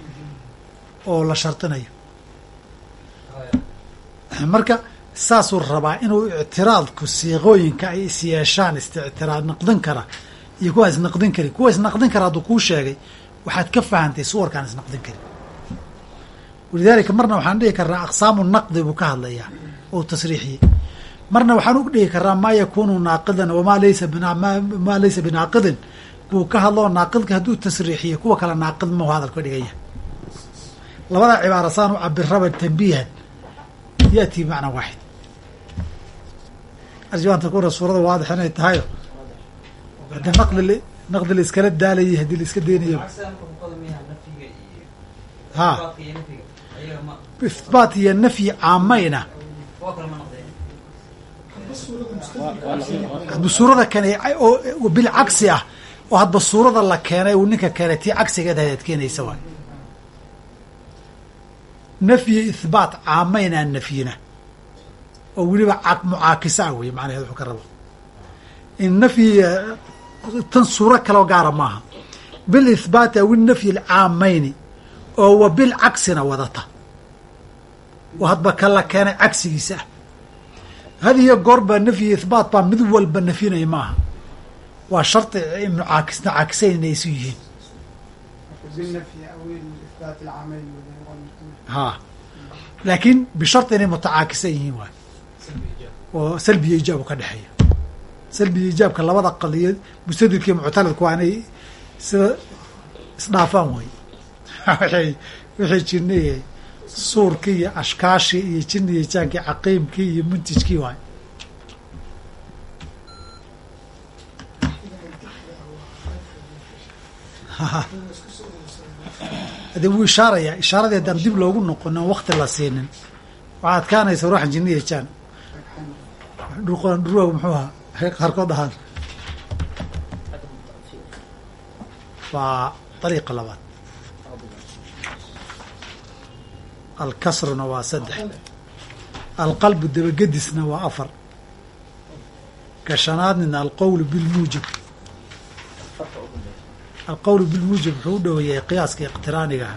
oo la shardinayo marka saasuu rabaa inuu ictiraadku siiqooyinka ay is yeeshaan istictiraad naqdin kara iyo kuwaa isnaqdin kari. Kuwa isnaqdin kara hadduu kuu sheegay waxaad ka fahantay suwarkaan isnaqdin karin walidaalika marna waxaan dhihi karnaa aqsaamu naqdi buu ka hadlayaa oo tasriixiyey marna waxaan u dhihi karaa maa yakunu naaqidan wamaa laysa maa laysa binaaqidin. Buu ka hadloo naaqidka hadduu tasriixiye kuwa kale naaqid mau hadal ka dhigan yahay labada cibaara saan u cabiraba tambiihan yaati macna waaxid. Arjuanta kuna suurada waadix inay tahayo. Haddi naqdi naqdi la iskala daalayay haddii la iska deynayo ha ihbaat iyo nafyi caamayna. Hadba suurada keenay oo bilcagsi ah oo hadba suurada la keenay uu ninka keenay tii cagsigeed hadaad keenaysa waay. Nafyi ihbaat caamayn aan nafyina. Oo weliba mucaakisa ah wey macnaheed wuxuu ka rabo in nafyi tan suuro kaloo gaara maaha. Bil ihbaati aw nafyi alcaamayni oo wa bil cagsina wadata. Oo hadba kala keenay cagsigiisa. Ah had iyo goor baa nafyi ihbaat baa mid walba nafyinaya maaha. Waa shardi mucaakisna caakisayn inay isu yihiin. Ha. Laakiin bisharti inay mutacaakisan yihiin waay. Oo salbiya ijaab ka dhexeeya. Salbiya ijaabka labada qaliya mustadilkii muctaridku waa inay sida isdhaafaan waay wixii jinniy suurkii iyo ashkaashii iyo jinniya jaankii caqiimkii iyo muntijkii waay hade wuu ishaarayaa ishaaradii haddaan dib loogu noqon on wakti la siinin waxaa adkaanaysa ruuxan jinniya jaan dhurwa muxuu ahaa qaarkood dhahaan waa dariiqa labaad alkasruna waa saddex alqalbu dabagedisna waa afar gashanaadnina alqowlu bilmuujib alqowlu bilmuujib wuxuu u dhoweeyay qiyaaska iqtiraanigaha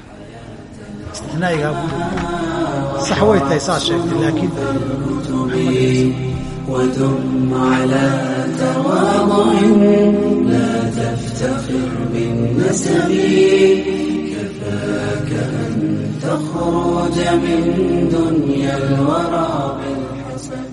istinaa'igaha buu dhow sax way tahay saad sheegtay laakiin ودم على تواضع لا تفتخر بالنسب كفاك أن تخرج من دنيا الورى